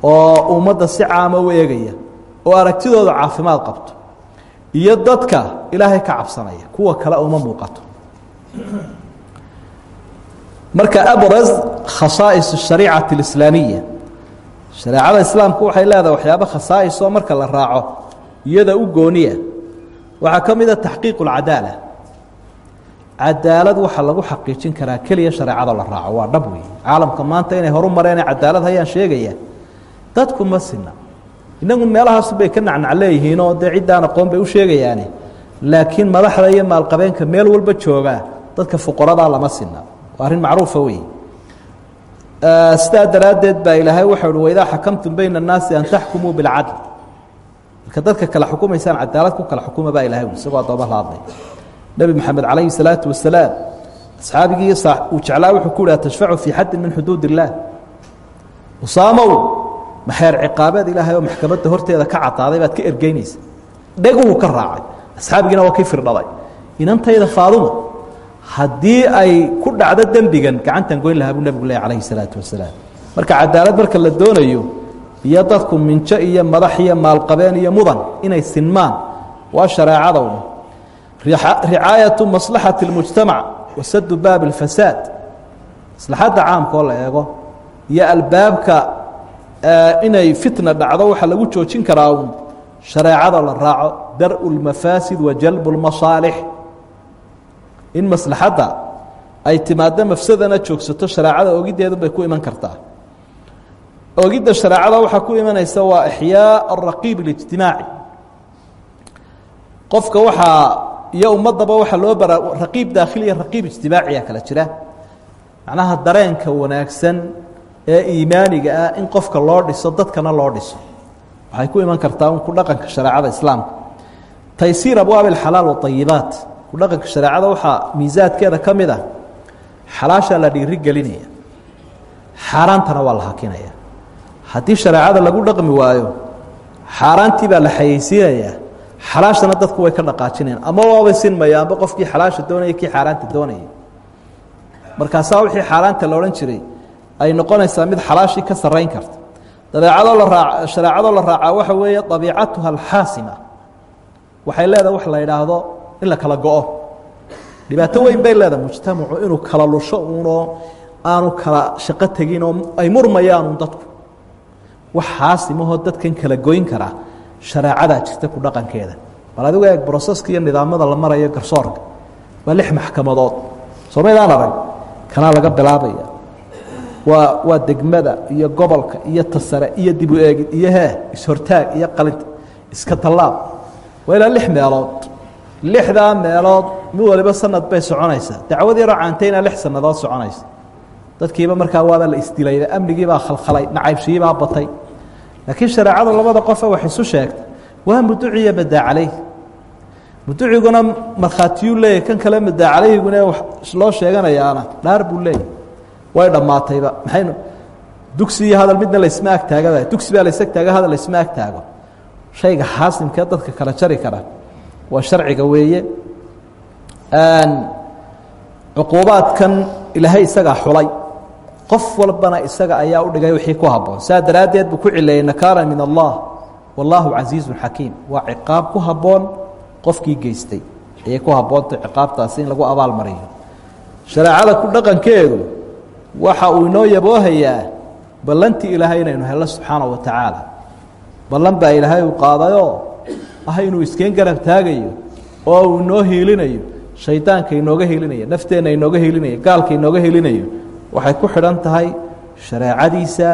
oo ummadda si caama u eegaya oo aragtidooda caafimaad qabto iyo dadka ilaahay ka cabsanaya kuwa kale uma muuqato marka abras khasaa'is shariicati اlislaamiya shareecada islaamku waxay leedahay waxyaaba khasaa'is oo marka la raaco iyada u gooniya. Waxaa ka mid a taxqiiq cadaalad waxaa lagu xaqiijin karaa keliya shareecado la raaco waa dhab wey caalamka maanta inay horu cadaalad hayaan sheegaya dadku ma sina inagu meelahaasu bay ka nacnac leeyihiinoo dee ciddaan aqoon bay u sheegayaane. Laakiin madaxda iyo maalqabeenka meel walba joogaa dadka fuqaradaa lama sina arrin macruufa wey sidaa daraaddeed baa ilaahay waxau uhi xakamtum bayna annaasi an taxkumuu bilcadl. Marka dadka kala xukumaysaan cadaalad ku kala xukuma baa ilahay isagoo addooma la hadlay. Nebi moxamed calayhi salaatu wasalaam asxaabigii uu jeclaa wuxuu ku yidhi atashfacu fii xaddin min xuduud illaah usaamow maxeer ciqaabeed ilaahay oo maxkamadda horteeda ka cadaaday baad ka ergeynaysa. Dheguu ka raacay. Asxaabigiina waa kii firdhaday. Inantayda faaduma haddii ay ku dhacdo dembigan gacantan goyn lahaa buu nebigu leey calayhi salaatu wasalaam marka cadaalad marka la doonayo iyo dadku minjo iyo madax iyo maalqabeen iyo mudan inay sinmaan waa shareecada un ricaayatu maslaxati اlmujtamac wasadu baabi اlfasaad maslaxadda caamka oo la eego iyo albaabka inay fitna dhacdo waxaa lagu joojin karaa un shareecada la raaco dar-u اlmafaasid wa jalbu اlmasaalix in maslaxadda ay timaado mafsadana joogsato shareecada ogiddeedunbay ku iman kartaa. Ogidda shareecada waxaa ku imanaysa waa ixyaa araqiib اlijtimaaci qofka waxaa iyo ummaddaba waxaa loo bara raqiib daakhili iyo raqiib ijtimaaciya kala jira. Macnaha dareenka wanaagsan ee iimaaniga ah in qofka loo dhiso dadkana loo dhiso. Waxay ku iman kartaa ku dhaqanka shareecada islaamka. Taysiir abwaabi alxalaal waayibaat ku dhaqanka shareecada waxaa miisaadkeeda ka mid ah xalaashaa la dhiiri gelinaya xaaraantana waa la hakinaya. Haddii shareecada lagu dhaqmi waayo xaaraantii baa la xayeysiinayaa xalaashana dadku way ka dhaqaajinayaan. Ama waabay sinmayaanba qofkii xalaasha doonaya kii xaaraanta doonaya. Markaasaa wixii xaaraanta la odhan jiray ay noqonaysaa mid xalaashii ka sarrayn karta. Dabeecadoo la raa shareecadoo la raacaa waxa weeye dabiicatuha alxaasima. Waxay leedahay wax la idhaahdo in la kala go-o. Dhibaato weyn bay leedahay mujtamacu inuu kala lusho uunoo aanu kala shaqo tegin oo ay murmayaanun dadku. Wax xaasimahoo dadkan kala goyn karaa shareecadaa jirta ku dhaqankeeda. Bal adigu eeg broseska iyo nidaamada la marayo garsoorka waa lix maxkamadood. Soo maydaan arag? Kanaa laga bilaabaya? Waa waa degmada iyo gobolka iyo tasare iyo dibu eegid iyo hee ishortaag iyo qalinta iska tallaab. Waa ilaa lix meelood lixdaa meelood mid waliba sanad bay soconaysaa. Dacwad yaroo caantayna lix sannadood soconaysa. Dadkiiba markaa waaba la isdilayba amnigiibaa khalkhalay nacaybshiibaa batay. Laakiin shareecada labada qofe wax isu sheegta waa muduciya madaa muduciguna markhaatiyuu leeyahy kan kale madaa calayhiguna loo sheeganayaana dhaar buu leeyahy way dhammaatayba. Maxaynu dugsi hadal midna laysma agtaagaba dugsi baa lays agtaaga hadal laysma agtaago shayga xaasimkee dadka kala jari kara waa sharciga weeye. Cuquubaadkan ilaahay isagaa xulay. Qof walbana isaga ayaa u dhigay wixii ku habboon. Saa daraaddeed buu ku cileeyey nakaara min allah. Wallaahu casiizun xakiim. Waa ciqaab ku habboon qofkii geystay. Ayay ku habboontay ciqaabtaasi in lagu abaal mariyo shareecada ku dhaqankeedu waxa uu inoo yaboohayaa ballantii ilaahay inaynu hello subxaana wa tacaala. Ballan baa ilaahay uu qaadayoo ah inuu iskeen garab taagayo oo uu inoo hiilinayo shaydaanka inooga hiilinaya nafteenna inooga hiilinaya gaalka inooga hiilinayo waxay ku xidhan tahay shareecadiisa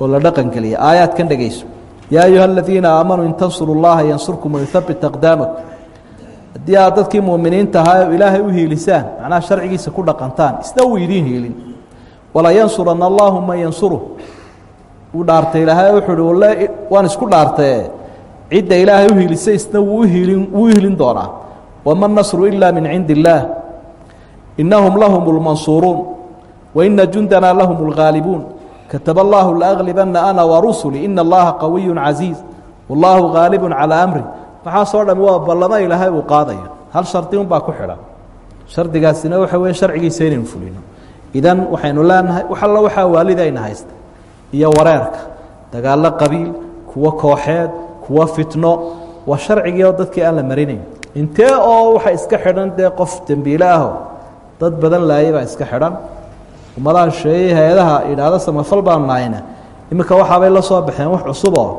oo la dhaqangeliya aayaadkan dhegayso yaa ayuha aladiina aamanuu in tansuru llaha yansurkum wayuhabit aqdaamakum. Haddii aad dadkii muuminiinta ahaa ilaahay u hiilisaan macnaha sharcigiisa ku dhaqantaan isna wuu idiin hiilin. Walayansurana allahu man yansuru wuu dhaartay ilaahay wuxuu uhi walle waan isku dhaartaye cidda ilaahay u hiilisay isna wuu uhilin wuu hilin doonaa. Wama nasru ila min cindi illaah inahum lahum lmansuuruun waina jundanaa lahum lgaalibuun kataba allahu laaglibana ana warusuli ina allaha qawiyu casiiz wallaahu gaalibu calaa amri. Waxaasoo dham waa ballamo ilaahay uu qaadayo hal shardi unbaa ku xidhan shardigaasina waxa weye sharcigiisa inaynu fulino. Idan waxaynu leenahay wax alla waxaa waalidayna haysta. Iyo wareerka. Dagaallo qabiil kuwo kooxeed kuwo fitno waa sharcigii oo dadkii aan la marinayn intee oo waxa iska xidhan dee qof dembiile aho dad badan laayay baa iska xidhan. Ummadaha sheeyey hay'adaha idhaahdo samafal baan nahayna iminka waxaabay la soo baxeen wax cusuboo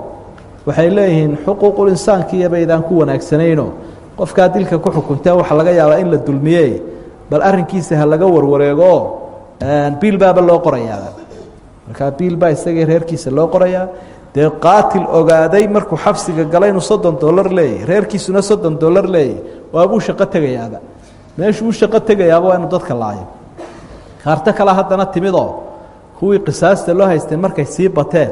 waxay leeyihiin xuquuqul insaankiiyo baydaan ku wanaagsanayno qofkaa dilka ku xukuntee waxa laga yaabaa in la dulmiye bal arrinkiisa ha laga warwareegoo biil loo qorayaa. Markaa biil isagii reerkiisa loo qorayaa dee qaatil ogaaday markuu xabsiga gala inuu soddon dollar leeyahy reerkiisuna soddon dollar leeyahy waabuu shaqo tegayaaba meeshuu u shaqo tegayaaba waa inuu dadka laayo. Kaarto kale haddana timidoo kuwii qisaasta loo haystay markay sii bateen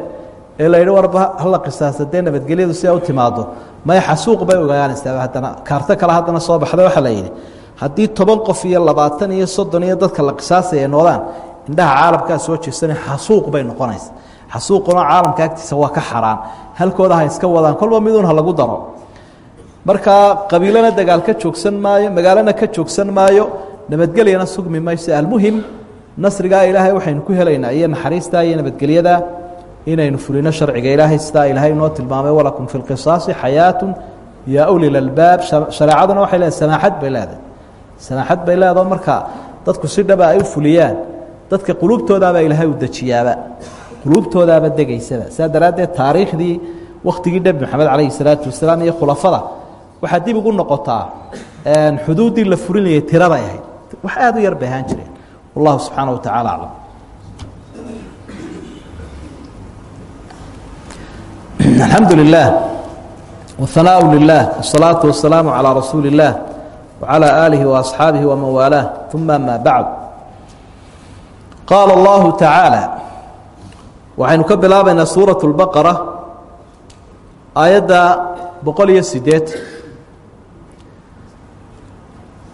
ee la yidhi warba hala qisaasa dee nabadgelyadu si ay u timaado maya xasuuq bay ogaanaysaa haddana. Kaarto kale haddana soo baxda waxaa la yidhi haddii toban qof iyo labaatan iyo soddon iyo dadka la qisaasaya ay noodaan indhaha caalamkaa soo jeesana xasuuq bay noqonaysa xasuuquna caalamka agtiisa waa ka xaraan halkooda ha iska wadaan kolba miduun ha lagu daro. Markaa qabiilana dagaal ka joogsan maayo magaalana ka joogsan maayo nabadgelyana sugmi mayso. Almuhim nasrigaa ilaahay waxaynu ku helaynaa iyo naxariistaa iyo nabadgelyadaa inaynu fulino sharciga ilaahay. Sidaa ilaahay inoo tilmaamay walakum fi lqisaasi xayaatu yaa ulil albaab. Shareecaduna waxay leedahay samaaxad bay leedahay. Samaaxad bay leedaho marka dadku si dhaba ay u fuliyaan dadka quluubtoodaabaa ilaahay u dejiyaaba quluubtoodaaba degaysaba saa daraaddeed taariikhdii wakhtigii nebi maxamed calayhi isalaatu wasalaam iyo khulafada waxaa dib ugu noqotaa xuduuddii la furinayay tiraday ahayd. Wax aada u yar bay ahaan jireen. Wallahu subxaana wa tacaala aclam alxamdu lilah wahanaau lilah wasalaatu wasalaamu calaa rasuuli illaah wacalaa aalihi waasxaabihi waman waalaah uma amaa bacd qaala allahu tacaala waxaynu ka bilaabaynaa suuraة البaqرة aayadda boqol iyo sideed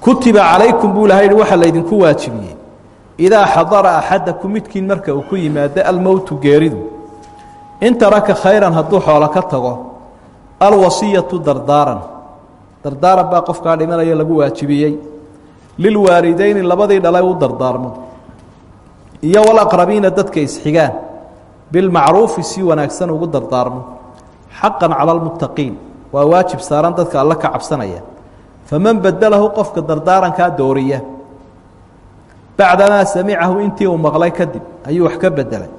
kutiba calaykum buu ilahay waxa laydinku waajibiyey إidaa xadara أxadakum midkiin marka uu ku yimaado almowtu geeridu in taraka khayran hadduu xoolo ka tago alwasiyatu dardaaran dardaaran baa qofkaa dhimanaya lagu waajibiyey lilwaalideyni labadii dhalay u dardaarmo iyo walaqrabiina dadka isxigaan bilmacruufi si wanaagsan ugu dardaarmo. Xaqan cala almuttaqiin waa waajib saaran dadka alle ka cabsanaya. Faman bedelahu qofka dardaarankaa dooriya. Bacdamaa samicahu intii uu maqlay kadib ayuu wax ka bedelay.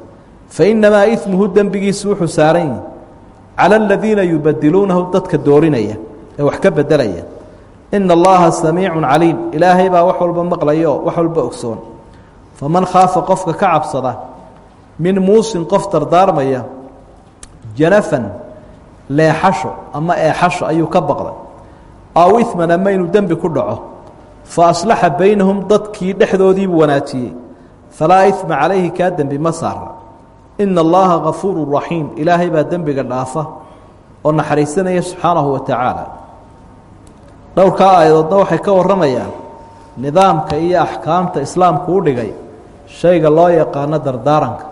Fainamaa imuhu dembigiisu wuxuu saaran yihi cala aladiina yubadiluunahu dadka doorinaya ee wax ka bedelaya. Ina allaha samiicu caliim. Ilaahay baa wax walba maqlayo wax walba ogsoon. Faman khaafa qofka ka cabsada min muusin qof dardaarmaya janafan leexasho ama eexasho ayuu ka baqday. Aw iman ama inuu dembi ku dhaco. Fa aslaxa baynahum dadkii dhexdoodiibuu wanaajiyey. Falaa ima calayhi kaa dembi ma saara. Ina allaha gafuuru raxiim. Ilaahay baa dembiga dhaafa oo naxariisanaya subxaanahu wa tacaala. Dhowrkaa aayadoodna waxay ka warramayaan nidaamka iyo axkaamta islaamku u dhigay shayga loo yaqaano dardaaranka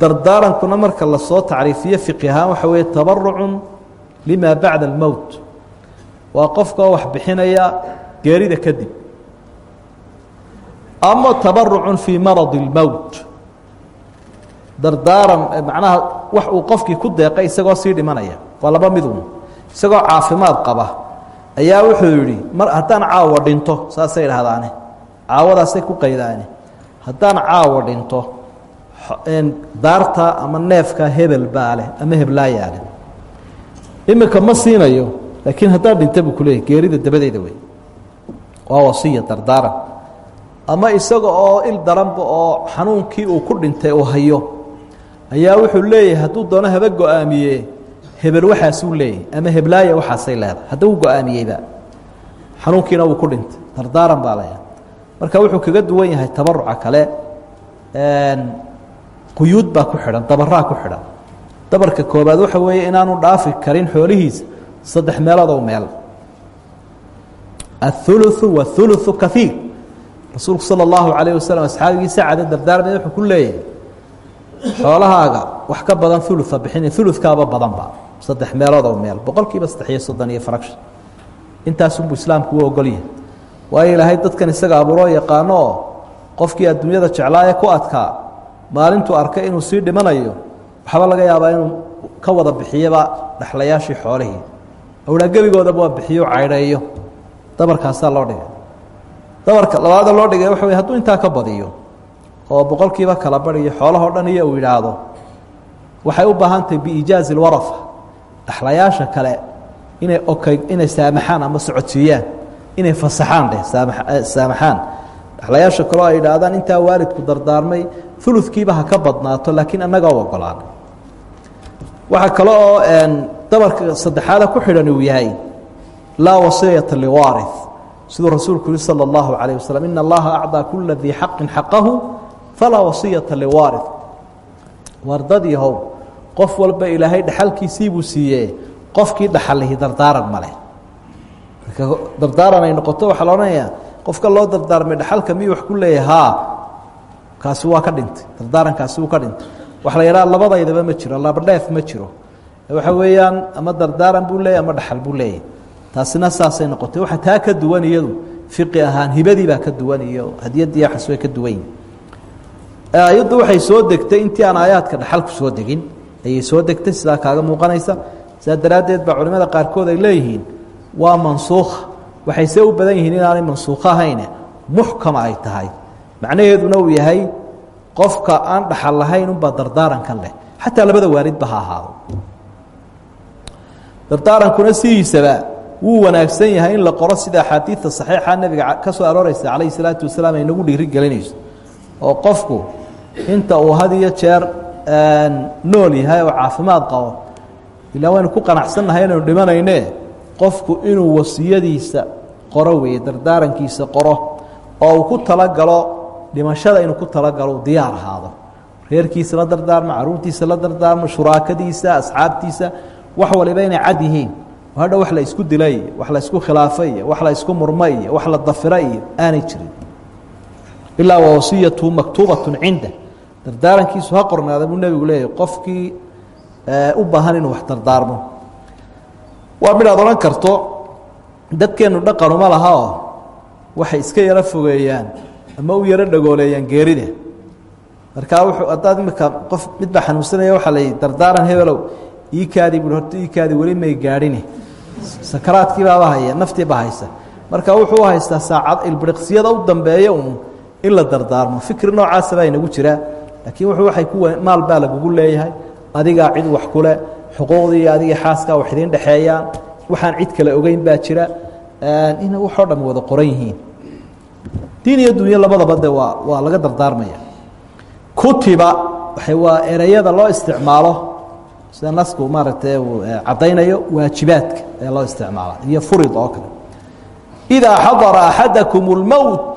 dardaarankuna marka la soo tacriifiyo fiqi ahaan waxa weeye tabarucun limaa bacda almowt waa qofka oo wax bixinaya geerida kadib. Ama tabarucun fii maradi اlmowt dardaaran macnaha wax uu qofkii ku deeqay isagoo sii dhimanaya. Waa laba midun isagoo caafimaad qaba ayaa wuxuu yidhi mar haddaan caawa dhinto saasay dhahdaane caawadaasay ku qaydaane. Haddaan caawa dhinto daarta ama neefka hebel baa leh ama heblaayaa leh iminka ma siinayo laakiin haddaan dhinta buu kuleeyahy geerida dabadeeda wey waa wasiya dardaaran ama isaga oo il daranba oo xanuunkii uu ku dhintay uu hayo ayaa wuxuu leeyahay hadduu doono haba go'aamiye hebel waxaasuu leeyahy ama heblaaya waxaasay leedahay. Hadda uu go'aamiyeyba. Xanuunkiina wuu ku dhintay dardaaran baa leeyahay marka wuxuu kaga duwan yahay tabaruca kale quyuud baa ku xidhan dabaraa ku xidhan dabarka koobaad waxa weeye inaanu dhaafi karin xoolihiisa saddex meeloodoo meel aلثuluثu wاثuluثu kaiir rasuulku salى اllahu عalayه waslm asxaabigii sacada dardaarmay wuxuu ku leeyahay xoolahaaga wax ka badan uluثa bixin ulukaaba badanba saddex meeloodoo meel boqol kiiba saddex iyo soddon iyo fraction intaasunbuu islaamku u ogolyahay waayo ilaahay dadkan isaga abuuroo yaqaano oo qofkii adduunyada jeclaaye ku adkaa maalintuu arkay inuu sii dhimanayo waxba laga yaabaa inuu ka wada bixiyaba dhexlayaashii xoolihii. Awlaa gebigoodaba waa bixiyo caydheeyo. Dabarkaasaa loo dhigay. Dabarka labaada loo dhigay waxa wey haduu intaa ka badiyo oo boqolkiiba kala bariyo xoolahoo dhan iyo uu yidhaahdo waxay u baahan tahay biijaazi lwarafa dhexlayaasha kale inay okay inay saamaxaan ama socodsiiyaan inay fasaxaan dheh saama saamaxaan. Dhexlayaasha kaleo ay yidhaahdaan intaa waalidku dardaarmay uludkiiba ha ka badnaato laakiin annaga u ogolaan waxaa kale oo dabarka saddexaada ku xidhan uu yahay laa wasiyata liwaari siduu rasuulku yihi salى اllahu عalيه waslm ina allaha acطىa kula dii xaqin xaqahu falaa wasiyata liwaari wardadii how qof walba ilaahay dhaxalkiisiibuu siiye qofkii dhaxalihi dardaaran male marka dardaaran ay noqoto waxaa la odhanayaa qofka loo dardaarmay dhaxalka miyuu wax ku leeyahay haa kaasi waa ka dhintay. Dardaarankaasi wuu ka dhintay. Waxa la yidhaha labadaydaba ma jiro labadheef ma jiro. Waxa weeyaan ama dardaaran buu leeyahy ama dhaxal buu leeyahy taasina saasay noqotay. Waxa taa ka duwan iyadu fiqi ahaan hibadii baa ka duwan iyo hadiyadii waxas way ka duwan yihiin ayaddu waxay soo degtay intii aan aayaadka dhaxalku soo degin ayay soo degtay sidaa kaaga muuqanaysa. Sidaa daraaddeed baa culimada qaarkood ay leeyihiin waa mansuukha waxayse u badan yihiin inaanay mansuukho ahayne. Muxkama ay tahay macnaheeduna uu yahay qofka aan dhaxal lahayn unbaa dardaarankan leh. Xataa labada waalidba ha ahaado. Dardaarankuna sidiisaba wuu wanaagsan yahay in la qoro sida axaadiidta saxiixa nebiga ka soo arooreysa calayhi salaatu wasalaam ay nagu dhiiri gelinayso oo qofku inta uu had iyo jeer nool yahay oo caafimaad qabo ilaa waynu ku qanacsannahay inaynu dhimanayne qofku inuu wasiyadiisa qoro weeye dardaarankiisa qoro oo uu ku talagalo dhimashada inuu ku talagalo diyaar ahaado. Reerkiisa la dardaarmo caruurtiisa la dardaarmo shuraakadiisa asxaabtiisa wax waliba inay cad yihiin. Hadha wax la isku dilay wax la isku khilaafay iyo wax la isku murmay iyo wax la dafira iyo aanay jirin. Ilaa wa wasiyatu maktuubatun cinda. Dardaarankiisu ha qornaada buu nebigu leeyahy qofkii u baahan inuu wax dardaarmo. Waa mid aad odhan karto dadkeennu dhaqanuma laha oo waxay iska yaro fogeeyaan ama u yaro dhagooleeyaan geerida. Markaa wuxuu haddaad imika qof mid baa xanuunsanaya waxaa la dardaaran hebelow iikaadii bui horta iikaadii weli may gaadhine sakaraadkii baaba haya naftii baa haysa. Marka wuxuu haystaa saacad ilbiriqsiyada u dambeeya uun in la dardaarmo. Fikri noocaasa baa inagu jiraa laakiin wuxuu waxay ku maal baa lagugu leeyahay. Adigaa cid wax kule xuquuqdii adigii xaaskaa wax idiin dhexeeyaan waxaan cid kale ogeyn baa jira. Ina waxoo dham wada qoran yihiin diin iyo dunyo labadaba de waa waa laga dardaarmaya. Kutiba waa ereyada loo isticmaalo sida nasku maaragtay uu caddaynayo waajibaadka ee loo isticmaala iyo furid oo kale. Idaa xadara axadakum اlmowt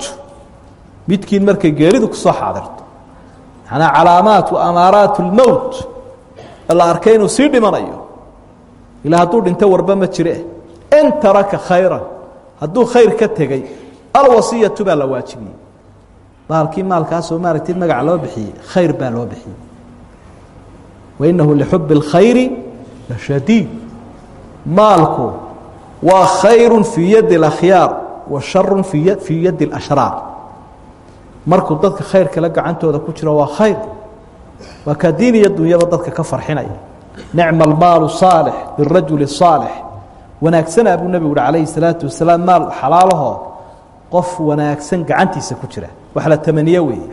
midkiin markay geeridu ku soo xaadirto. Manaa calaamaat amaaraat اlmowt la arkay inuu sii dhimanayo. Ilaa hadduu dhinto warba ma jire. In taraka khayra hadduu khayr ka tegey alwasiyatu baa la waajibiyey baalkii maalkaasoo maaragtay magaca loo bixiyey khayr baa loo bixiyey wainahu lixub اlkhayri la shadiid maalku waa khayru fii yadi اlakhyaar wa sharu fii fii yadi اlashraar markuu dadka khayr kale gacantooda ku jiro waa khayr waa kaa diin iyo dunyaba dadka ka farxinaya nicma almaalu saalix birajuli saalix wanaagsanaa buu nebigu uhi calayhi salaatu wasalaam maal xalaalahoo qof wanaagsan gacantiisa ku jira. Wax la tamaniye weeye.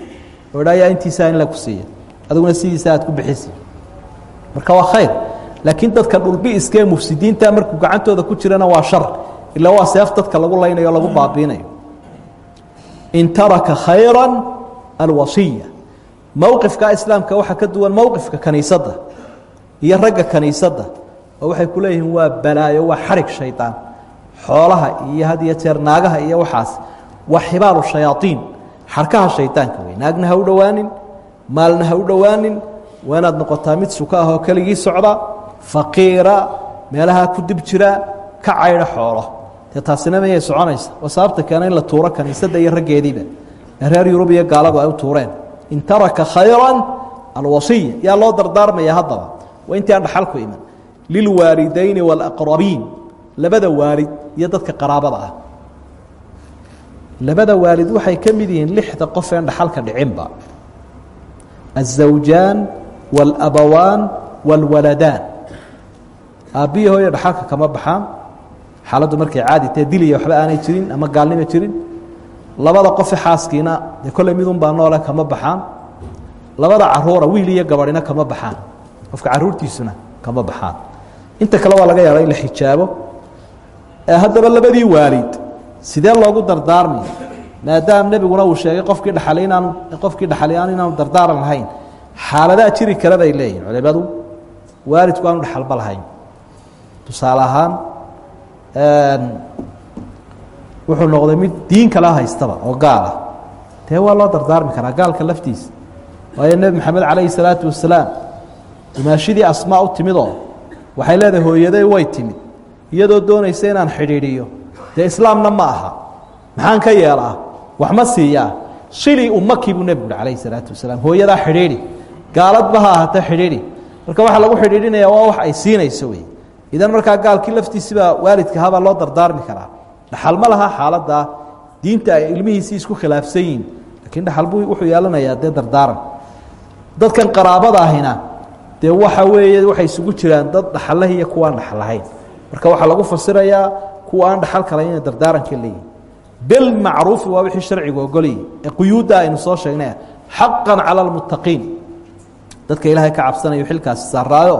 Oo dha ayaa intiisaa in la ku adiguna sidiisa aad ku bixisi. Marka waa khayr. Laakiin dadka dhulbiiskee mufsidiinta markuu gacantooda ku jirana waa shar. Ilaa waa seef dadka lagu laynayo lagu baabiinayo. In taraka khayra alwasiya. Mowqifka islaamka waxaa ka duwan mowqifka kaniisadda iyo ragga kaniisadda. Oo waxay ku leeyihiin waa balaayo waa xarig shaydaan xoolaha iyo had iyo jeer naagaha iyo waxaas waa xibaalu shayaaiin xarkaha shaydaanka wey naagna ha u dhowaanin maalna ha u dhowaanin waa inaad noqotaa mid suka ah oo keligii socda faqiira meelaha ku dib jira ka caydho xoolo. Taasina mayay soconaysa waa sababta keena in la tuuro kaniisadda iyo raggeediiba. Ee reer yurub iyo gaaladu ay u tuureen. In taraka khayra alwasiya yaa loo dardaarmaya haddaba. Waa intii aan dhaxalku iman. Lilwaalidayni wاlaqrabiin labada waalid iyo dadka qaraabada ah labada waalid waxay ka mid yihiin lixda qof een dhaxalka dhicinba الزawjaan wاlabawaan wاlwaladaan aabbihi hooyo dhaxalka kama baxaan xaaladdu markay caadi tahe diliya waxba aanay jirin ama gaalnimo jirin labada qofe xaaskiina dee kolley midun baa noole kama baxaan labada caruura wiil iyo gabadhina kama baxaan qofka caruurtiisuna kama baxaan inta kale waa laga yaaba in la xijaabo haddaba labadii waalid sidee loogu dardaarmi maadaama nebiguna uu sheegay qofkii dhaxalay inaanu qofkii dhaxalay aan inaanu dardaaran lahayn. Xaaladaa jiri kale bay leeyihiin culimadu waalidku aanu dhaxalba lahayn. Tusaale ahaan wuxuu noqday mid diin kala haystaba oo gaal ah. Dee waa loo dardaarmi karaa gaalka laftiisa? Waayo nebi maxamed calayhi salaatu wasalaam dumaashidii asmaa u timidoo waxay leedahay hooyaday way timid iyadoo doonaysa inaan xidhiidhiyo dee islaamna ma aha. Maxaan ka yeelaa? Wax ma siiyaa? Shilii umakii buu nebigu uhi calayhi salaatu wasalaam hooyadaa xidhiidhi gaaladba ha ahaatee xidhiidhi. Marka waxaa lagu xidhiidhinaya waa wax ay siinayso wey idan markaa gaalkii laftiisibaa waalidka habaa loo dardaarmi karaa. Dhaxal ma laha xaaladdaa diinta ay ilmihiisii isku khilaafsan yihiin lakiin dhaxal buu wuxuu yeelanayaa dee dardaaran. Dadkan qaraabada ahina dee waxa weeye waxay isugu jiraan dad dhaxalleh iyo kuwaan dhaxal lahayn. Marka waxaa lagu fasirayaa kuwa aan dhaxal kalayn inay dardaaranka leeyihiin bilmacruufi waa wixii sharcigu ogolyi ee quyuudda aynu soo sheegnay xaqan cala almuttaqiin dadka ilaahay ka cabsanayo xilkaasi saaraayo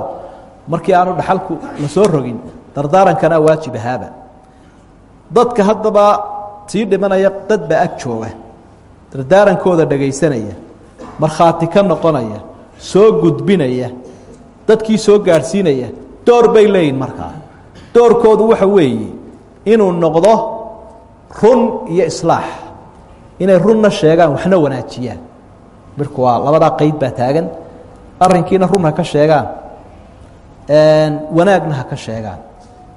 markii aanu dhaxalku la soo rogin dardaarankana waajib ahaaba. Dadka haddaba sii dhimanaya dad baa ag jooga. Dardaarankooda dhegaysanaya markhaati ka noqonaya soo gudbinaya dadkii soo gaadhsiinaya door bay leeyihiin markaa. Doorkoodu waxa weeye inuu noqdo run iyo islaax. Inay runna sheegaan waxna wanaajiyaan. Mirku waa labadaa qeyd baa taagan. Arrinkiina run ha ka sheegaan wanaagna ha ka sheegaan.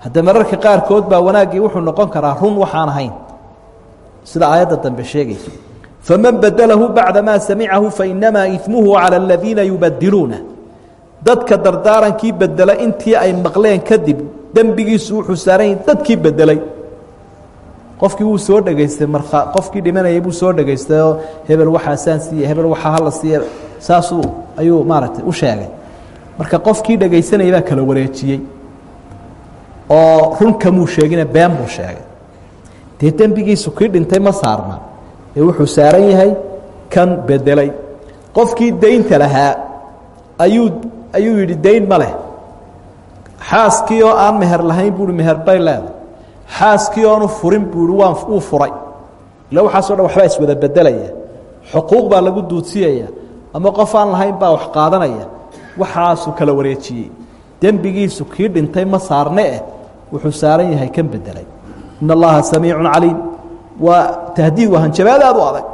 Hadda mararka qaarkood baa wanaaggii wuxuu noqon karaa run waxaan ahayn. Sida aayadda dambe sheegayso. Faman badalahu bacda maa samicahu fainamaa imuhu calى aladiina yubadiluuna dadka dardaarankii bedela intii ay maqleen kadib dembigiisu wuxuu saaran yahi dadkii bedelay qofkii wuu soo dhegaystay marka qofkii dhimanayay buu soo dhegaystayoo hebel waxaasaan siiye hebel waxaa hala siiye saasuu ayuu maaragtay u sheegay. Marka qofkii dhegaysanayay baa kala wareejiyey oo run kamuu sheegine been buu sheegay. Dee dembigiisu kii dhintay ma saarna ee wuxuu saaran yahay kan bedelay qofkii daynta lahaa ayuu ayuu yidhi dayn ma leh xaaskii oo aan meher lahayn buuhi meher bay leedahay. Xaaskii oonu furin buuhi waan wuu furay. Ila waxaaso dhan waxbaa iswada bedelaya xuquuq baa lagu duudsiyaya. Ama qof aan lahayn baa wax qaadanaya. Waxaasuu kala wareejiyey. Dembigiisu kii dhintay ma saarne eh. Wuxuu saaran yahay kan bedelay in allaha samiicu caliim. Waa tahdiid waa hanjabaad aad u adag.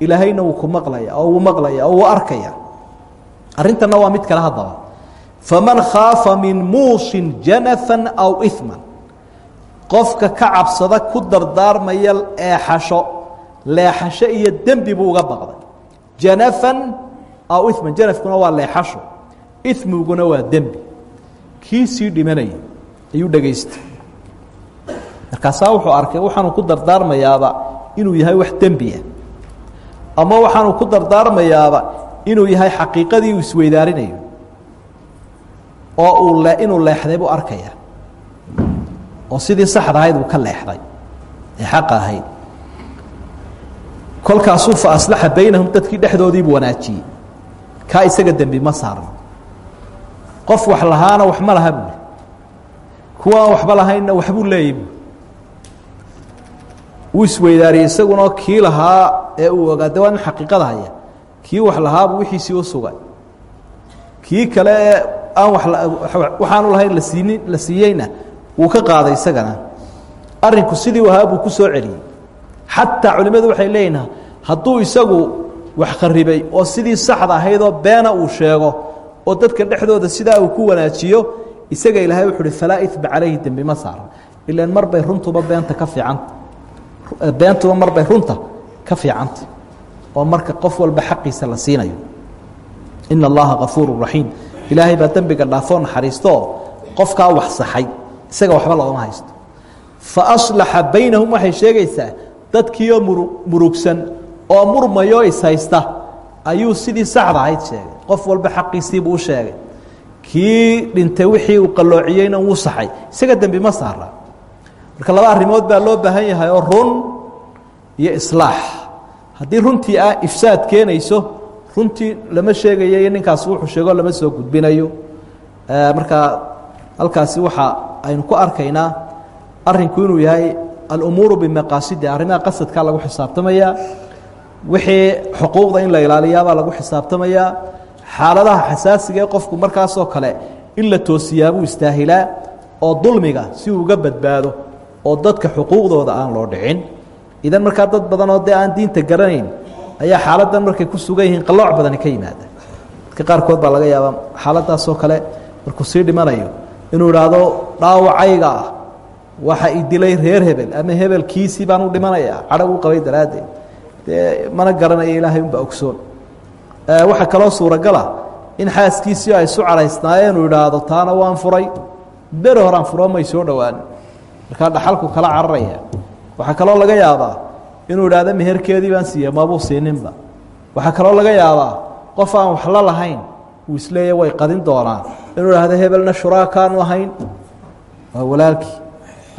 Ilaahayna wuu ku maqlaya oo wuu maqlaya oo wuu arkaya arrintanna waa mid kale haddaba faman khaafa min muusin janafan aw iman qofka ka cabsada ku dardaarmaya eexasho leexasho iyo dembi buu uga baqday. Janafan aw iman janafkuna waa leexasho imiguna waa dembi. Kii sii dhimanayay ayuu dhegaystay markaasaa wuxuu arkay waxaanuu ku dardaarmayaaba inuu yahay wax dembiya ama waxaanuu ku dardaarmayaaba inuu yahay xaqiiqadii uu isweydaarinayo oo uu inuu leexday buu arkaya. Oo sidii saxda ahayd uu ka leexday ee xaqa ahayd. Kolkaasuu fa aslaxa baynahum dadkii dhexdoodiibuu wanaajiyey. Kaa isaga dembi ma saarno. Qof wax lahaana wax ma laha buuli kuwaan waxba lahaynna waxbuu leeyay buuli wuu isweydaariyey isaguna kii lahaa ee uu ogaa. De waa nin xaqiiqada haya kii wax lahaabuu wixiisii u sugay. Kii kale aan waxaanu lahayn lasiinin la siiyeyna wuu ka qaaday isagana. Arrinku sidii u ahaa buu ku soo celiyey. Xataa culimmadu waxay leeyihiin hadduu isagu wax kharibay oo sidii saxda ahaydoo beena uu sheego oo dadka dhexdooda sidaa uu ku wanaajiyo isaga ilaahay wuxu uhi falaa ima calayhi dembi ma saara ilan mar bay runtuba beenta ka fiicanta beentuba mar bay runta ka fiicanta oo marka qof walba xaqiisa la siinayo. Ina allaha kafuuru raxiim ilaahay baa dembiga dhaafoo naxariistooo qofkaa wax saxay isaga waxba looma haysto. Fa aslaxa baynahum waxay sheegaysaa dadkiioo muru murugsan oo murmayoo ishaysta ayuu sidii saxda ahayd sheegay. Qof walba xaqiisiibuu u sheegay. Kii dhintay wixii uu qalloociyeyna wuu saxay isaga dembi ma saara. Marka laba arrimood baa loo baahan yahay oo run iyo islaax. Haddii runtii ah ifsaad keenayso runtii lama sheegayo iyo ninkaasi wuxuu sheego lama soo gudbinayo. Marka halkaasi waxa aynu ku arkaynaa arrinku inuu yahay alumuuru bimaqaasidi arrimaha qasadkaa lagu xisaabtamaya wixii xuquuqda in la ilaaliyaabaa lagu xisaabtamayaa xaaladaha xasaasiga ee qofku markaasoo kale in la toosiyaabuu istaahilaa oo dulmiga si uu uga badbaado oo dadka xuquuqdooda aan loo dhicin. Idan markaa dad badanoo dee aan diinta garanayn ayaa xaaladdan markay ku sugan yihiin qalooc badani ka yimaada. Dadka qaarkood baa laga yaabaa xaaladaasoo kale markuu sii dhimanayo inuu idhaahdo dhaawacayga ah waxa i dilay reer hebel ama hebelkiisii baan u dhimanayaa cadhag u qabay daraaddeed. Dee mana garanayo ilaahay unbaa ogsoon. Waxaa kaloo suuragala in xaaskiisii ay isu cadhaysnaayeen uu idhaahdo taana waan furay beri horaan furo may soo dhowaan. Markaa dhaxalku kala cararaya. Waxaa kaloo laga yaabaa inuu idhaahdo meherkeedii baan siiye mabuu siininba. Waxaa kaloo laga yaabaa qof aan wax la lahayn uu isleeya way qadin doonaan. Inuu idhaahdo hebelna shuraakaanu ahayn. Waa walaalkii.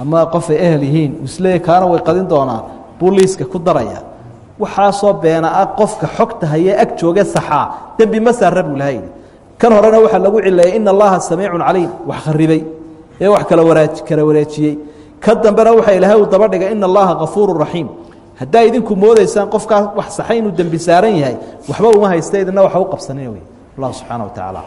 Ama qofay ehel yihiin uu isleeya kaana way qadin doonaan buu liiska ku daraya. Waxaasoo beena ah qofka xogta hayee ag jooge saxaa dembi ma saara buu lahay. Kan horena waxaa lagu cileeyay ina allaha samiicun caliim. Wax kharibay ee wax kala waraaj kala wareejiyey. Ka dambena waxaa ilaahay uu daba dhigay ina allaha kafuuru raxiim haddaa idinku moodaysaan qofkaa wax saxay inuu dembi saaran yahay waxba uma haysta idina u qabsanina wey allah subxaana wa tacaala